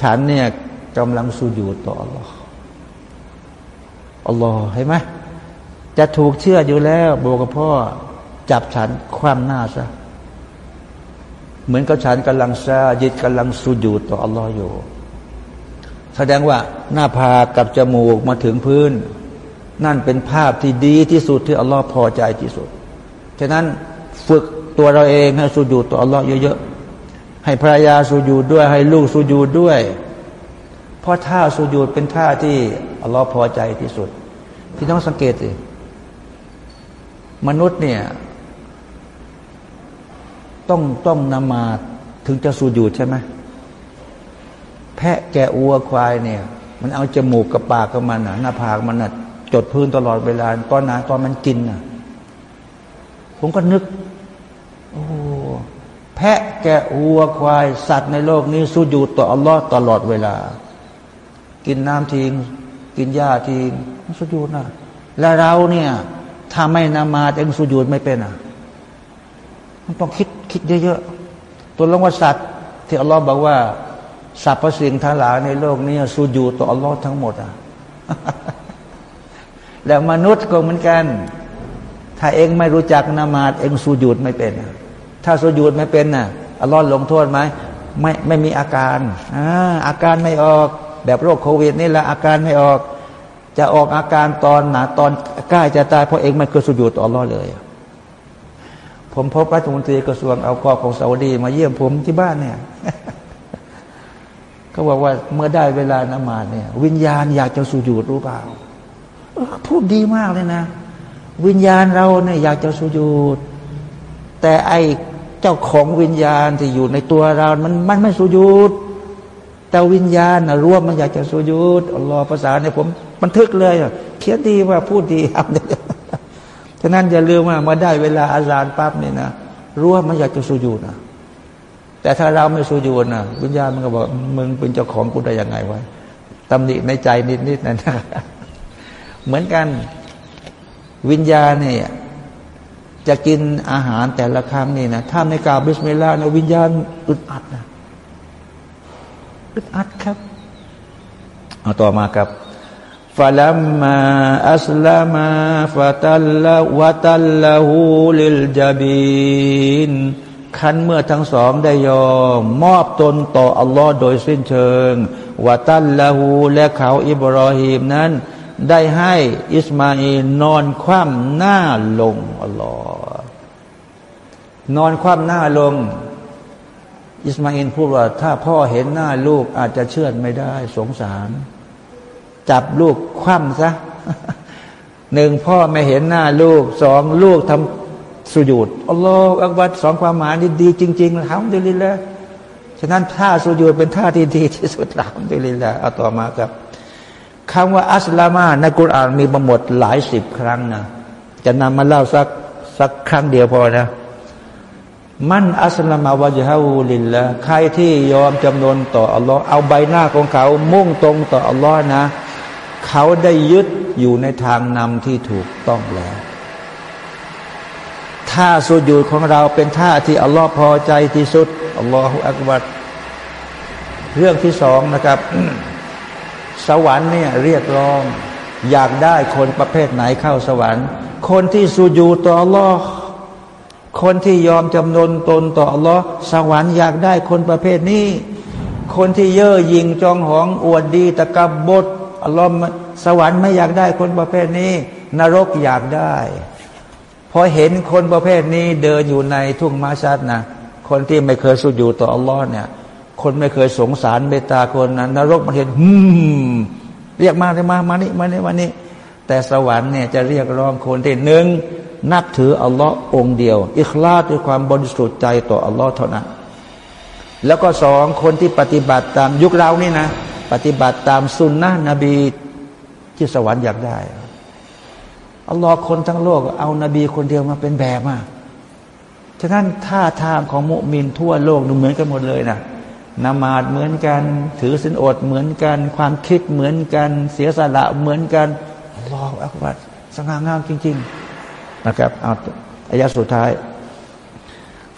ฉันเนี่ยกำลังสุญูดอยู่ต่ออัลลอฮ์อัลลอฮ์เห็นไหมจะถูกเชื่ออยู่แล้วบอกกับพ่อจับฉันคว่ำหน้าซะเหมือนกับฉันกำลังซาจิตกำลังสุญูดต่ออัลลอฮ์อยู่ แสดงว่าหน้าผากกับจมูกมาถึงพื้น นั่นเป็นภาพที่ดีที่สุดที่อัลลอฮ์พอใจที่สุด ฉะนั้นฝึกตัวเราเองให้สุญูต่ออัลลอฮ์เยอะๆ ให้ภรรยาสุญูดด้วย ให้ลูกสุญูดด้วย เพราะท่าสุญูเป็นท่าที่อัลลอฮ์พอใจที่สุด พี่น้องสังเกตสิมนุษย์เนี่ยต้องต้องนมาถึงจะสูญูดใช่ไหมแพะแกะวัวควายเนี่ย มันเอาจมูกกับปากกับมันหน้าผากมันน่ะ จดพื้นตลอดเวลา ตอนไหนตอนมันกินน่ะ ผมก็นึก โอ้แพะแกะวัวควาย สัตว์ในโลกนี้สูญูดต่ออัลลอฮ์ตลอดเวลา กินน้ำทิ้งกินหญ้าทิ้งสูญูดนะแล้วเราเนี่ยถ้าไม่นามาเองสูญูดไม่เป็นอะ มันต้องคิดคิดเยอะๆตัวลงว่าสัตว์ที่อัลลอฮ์บอกว่าสรรพสิ่งทั้งหลายในโลกนี้สูญูต่ออัลลอฮ์ทั้งหมดอะ แล้วมนุษย์ก็เหมือนกัน ถ้าเองไม่รู้จักนามาดเองสูญูดไม่เป็น ถ้าสูญูดไม่เป็นน่ะอัลลอฮ์ลงโทษไหมไม่ไม่มีอาการอ่าอาการไม่ออกแบบโรคโควิดนี่แหละอาการไม่ออก จะออกอาการตอนหนาตอนใกล้จะตายเพราะเองไม่เคยสูญูดต่ออัลลอฮ์เลย ผมพบรัฐมนตรีกระทรวงเอากอของซาอุดีมาเยี่ยมผมที่บ้านเนี่ยเขาบอกว่าเมื่อได้เวลานมาเนี่ย วิญญาณอยากจะสูญูดรู้เปล่า พูดดีมากเลยนะ วิญญาณเราเนี่ยอยากจะสูญูดแต่ไอเจ้าของวิญญาณที่อยู่ในตัวเรา มันมันไม่สูญูดแต่วิญญาณนะร่วมมันอยากจะสูญูดอัลลอฮ์ภาษาเนี่ยผมบันทึกเลยเขียนดีว่าพูดดีครับฉะนั้นอย่าลืมว่ามาได้เวลาอาจารย์ปั๊บเนี่ยนะรู้ว่ามันอยากจะสูญูนะแต่ถ้าเราไม่สูญูนะวิญญาณมันก็บอกมึงเป็นเจ้าของกูได้ยังไงวะตำหนิในใจนิดๆนั่นนะ เหมือนกันวิญญาณเนี่ยจะกินอาหารแต่ละครั้งนี่นะถ้าไม่กล่าวบิสมิลลาห์นะวิญญาณอึดอัดนะอึดอัดครับเอาต่อมาครับฟะลัมมาอัสลามาฟะตัลละวะตัลละหูลิลจาบินคันเมื่อทั้งสองได้ยอม มอบตนต่ออัลลอฮ์โดยสิ้นเชิงวาตัลละหูและเขาอิบรอฮีมนั้น ได้ให้อิสมาอิลนอนคว่ำหน้าลงอัลลอฮ์นอนคว่ำหน้าลง อิสมาอินพูดว่า ถ้าพ่อเห็นหน้าลูกอาจจะเชื่อไม่ได้ สงสาร จับลูกคว่ำซะหนึ่งพ่อไม่เห็นหน้าลูกสองลูกทำสุญูดอัลลอฮฺอักบัดสองความหมายนี่ดี จริงๆแล้วดุลิลละฉะนั้นท่าสุญูดเป็นท่าที่ดีที่สุดแล้วดุลิลละเอาต่อมาครับ คำว่าอัสลามาในกุรอานมีบหมดหลายสิบครั้งนะจะนำมาเล่าสักสักครั้งเดียวพอนะ มันอัสลามาวะจฮาลิลละใครที่ยอมจำนวนต่ออัลลอฮ์เอาใบหน้าของเขา มุ่งตรงต่ออัลลอฮ์นะ เขาได้ยึดอยู่ในทางนำที่ถูกต้องแล้วท่าสุญูดของเราเป็นท่าที่อัลลอฮ์พอใจที่สุดอัลลอฮฺอักบัดเรื่องที่สองนะครับ สวรรค์เนี่ยเรียกร้อง อยากได้คนประเภทไหนเข้าสวรรค์ คนที่สุญูต่ออัลลอฮ์คนที่ยอมจำนนตนต่ออัลลอฮ์สวรรค์อยากได้คนประเภทนี้ คนที่เย่อหยิ่งจองหองอวดดีตะกับบดอัลลอฮ์สวรรค์ไม่อยากได้คนประเภทนี้ นรกอยากได้พอเห็นคนประเภทนี้เดินอยู่ในทุ่งมาชัดนะคนที่ไม่เคยสุญูต่ออัลลอฮ์เนี่ย คนไม่เคยสงสารเมตตาคนนั้นนรกมันเห็นฮึมเรียกมาเลยมามานี่มานี่มานี่แต่สวรรค์เนี่ยจะเรียกร้องคนที่หนึ่งนับถืออัลลอฮ์องเดียว อิคลาดด้วยความบริสุทธิ์ใจต่ออัลลอฮ์เท่านั้น แล้วก็สองคนที่ปฏิบัติตามยุคเรานี่นะ ปฏิบัติตามสุนนะนบีที่สวรรค์อยากได้อัลลอฮ์คนทั้งโลก เอานาบีคนเดียวมาเป็นแบบมาฉะนั้นท่าทางของมุมินทั่วโลกดูเหมือนกันหมดเลยนะ นมาดเหมือนกัน ถือสินอดเหมือนกัน ความคิดเหมือนกัน เสียสละเหมือนกันอัลอฮฺอักบัดสง่างามจริง ๆ นะครับเอาอายะสุดท้าย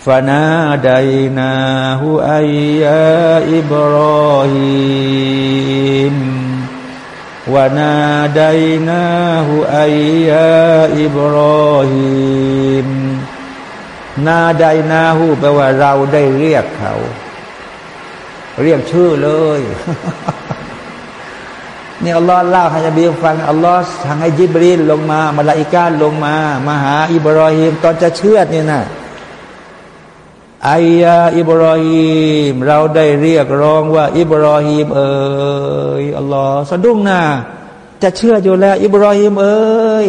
ฟานาไดนาหูอายาอิบรอฮิมวานาไดนาหูอายาอิบรอฮิมนาไดนาหูแปลว่าเราได้เรียกเขา เรียกชื่อเลยนี่อัลลอฮ์เล่าให้นบีฟังอัลลอฮ์ทางให้ยิบรีนลงมามาลาอิกาลงมามาหา อิบรอฮิมตอนจะเชื่อเนี่ยนะไอยาอิบรอฮิมเราได้เรียกร้องว่า อิบรอฮิมเอ๋ยอัลลอฮ์สะดุ้งนะจะเชื่ออยู่แล้ว อิบรอฮิมเอ๋ย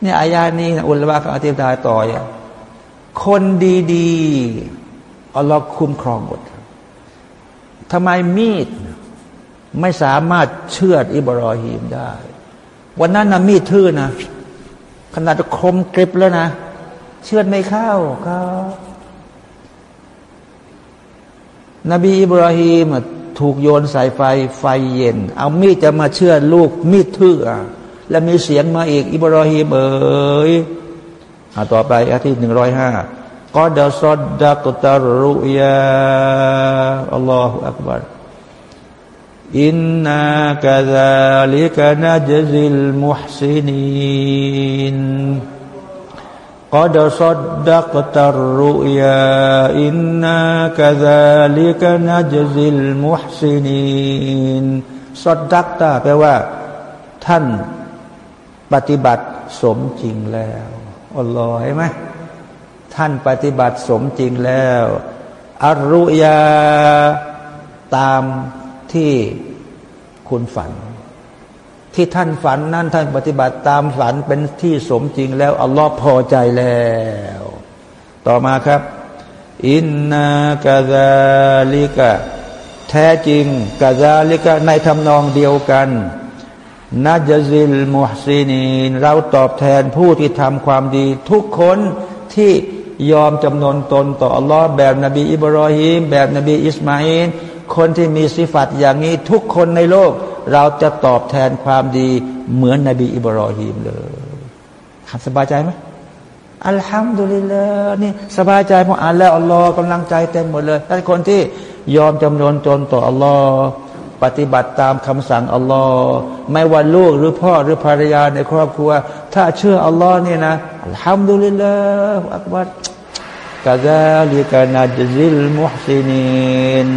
เนี่ยอายานี้อุลามะเขาอธิบายต่ออย่างคนดี ๆ อัลลอฮ์คุ้มครองหมดทำไมมีดไม่สามารถเชื่ออิบรอฮิมได้ วันนั้นนะมีดทื่อนะขนาดคมกริบแล้วนะ เชื่อไม่เข้าก็นบีอิบราฮิมถูกโยนสายไฟไฟเย็น เอามีดจะมาเชื่อลูกมีดทื่อแล้วมีเสียงมาอีก อิบราฮิมเอ๋ยอาต่อไปอาทิตย์หนึ่งร้อยห้า กอดซอดดักตารุยาالله أكبر إنا كذلك نجزي المحسنين قد صدقت الرؤيا إنا كذلك نجزي المحسنين صدقت แปลว่า ท่านปฏิบัติสมจริงแล้วอัลลอฮฺเห็นไหม ท่านปฏิบัติสมจริงแล้วอรุยาตามที่คุณฝัน ที่ท่านฝันนั้นท่านปฏิบัติตามฝันเป็นที่สมจริงแล้วอัลลอฮ์พอใจแล้ว ต่อมาครับ อินนากาซาลิกะแท้จริงกาซาลิกะในทำนองเดียวกันนาจซิลมุฮซินีนเราตอบแทนผู้ที่ทำความดี ทุกคนที่ ยอมจำนนตนต่ออัลลอฮ์แบบนบีอิบรอฮิมแบบนบีอิสมาอินคนที่มีสิฟัตอย่างนี้ทุกคนในโลก เราจะตอบแทนความดีเหมือนนบีอิบรอฮีมเลยสบายใจไหมอัลฮัมดุลิลลาห์นี่สบายใจพราะอ่านแล้วอัลลอฮ์กำลังใจเต็มหมดเลยถ้าคนที่ยอมจำนนตนต่ออัลลอฮ์ ปฏิบัติตามคำสั่งอัลลอฮ์ไม่ว่าลูกหรือพ่อหรือภรรยาในครอบครัว ถ้าเชื่ออัลลอฮ์เนี่ยนะอัลฮัมดุลิลลาห์อักบัดกาซาลิกานาจิลมุฮซินีน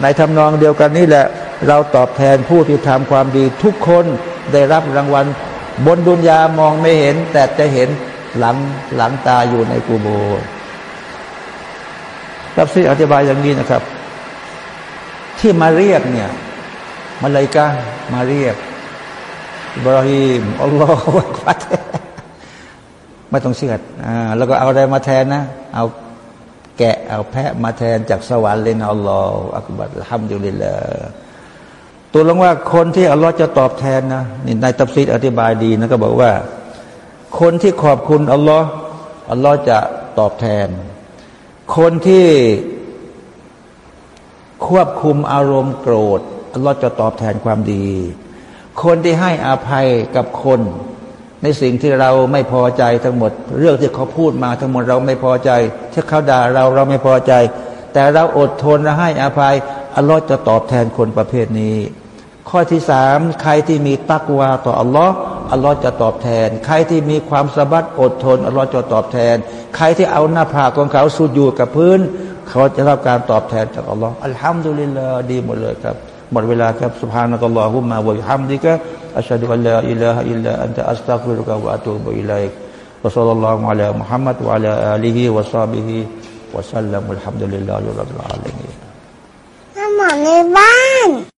ในทำนองเดียวกันนี่แหละ เราตอบแทนผู้ที่ทำความดีทุกคนได้รับรางวัล บนดุนยามองไม่เห็น แต่จะเห็นหลังหลังตาอยู่ในกูโบรับซีอธิบายอย่างนี้นะครับ ที่มาเรียกเนี่ย มาเลยกามาเรียกอิบราฮิมอัลลอฮฺวัดไม่ต้องเชื่ออ่าแล้วก็เอาอะไรมาแทนนะ เอาแกะเอาแพะมาแทนจากสวรรค์เลยนะอัลลอฮฺอักบัดห้ามอยู่เลยละตัวลงว่าคนที่อัลลอฮฺจะตอบแทนนะนี่ในตัฟซีดอธิบายดีนะก็บอกว่า คนที่ขอบคุณอัลลอฮฺอัลลอฮฺจะตอบแทน คนที่ควบคุมอารมณ์โกรธ อัลลอฮฺจะตอบแทนความดี คนที่ให้อภัยกับคน ในสิ่งที่เราไม่พอใจทั้งหมด เรื่องที่เขาพูดมาทั้งหมดเราไม่พอใจถ้าเขาด่าเราเราไม่พอใจ แต่เราอดทนและให้อภัยอัลลอฮ์จะตอบแทนคนประเภทนี้ ข้อที่สามใครที่มีตักวาต่ออัลลอฮ์อัลลอฮ์จะตอบแทน ใครที่มีความสบัดอดทนอัลลอฮ์จะตอบแทน ใครที่เอาหน้าผากของเขาสุดอยู่กับพื้น เขาจะรับการตอบแทนจากอัลลอฮ์อัลฮัมดุลิลลาดีหมดเลยครับ หมดเวลาครับ سبحانك اللهم وبحمدك أشهد أن لا إله إلا أنت أستغفرك وأتوب إليك وصلى الله على محمد وعلى آله وصحبه وسلم والحمد لله رب العالمين หมอในบ้าน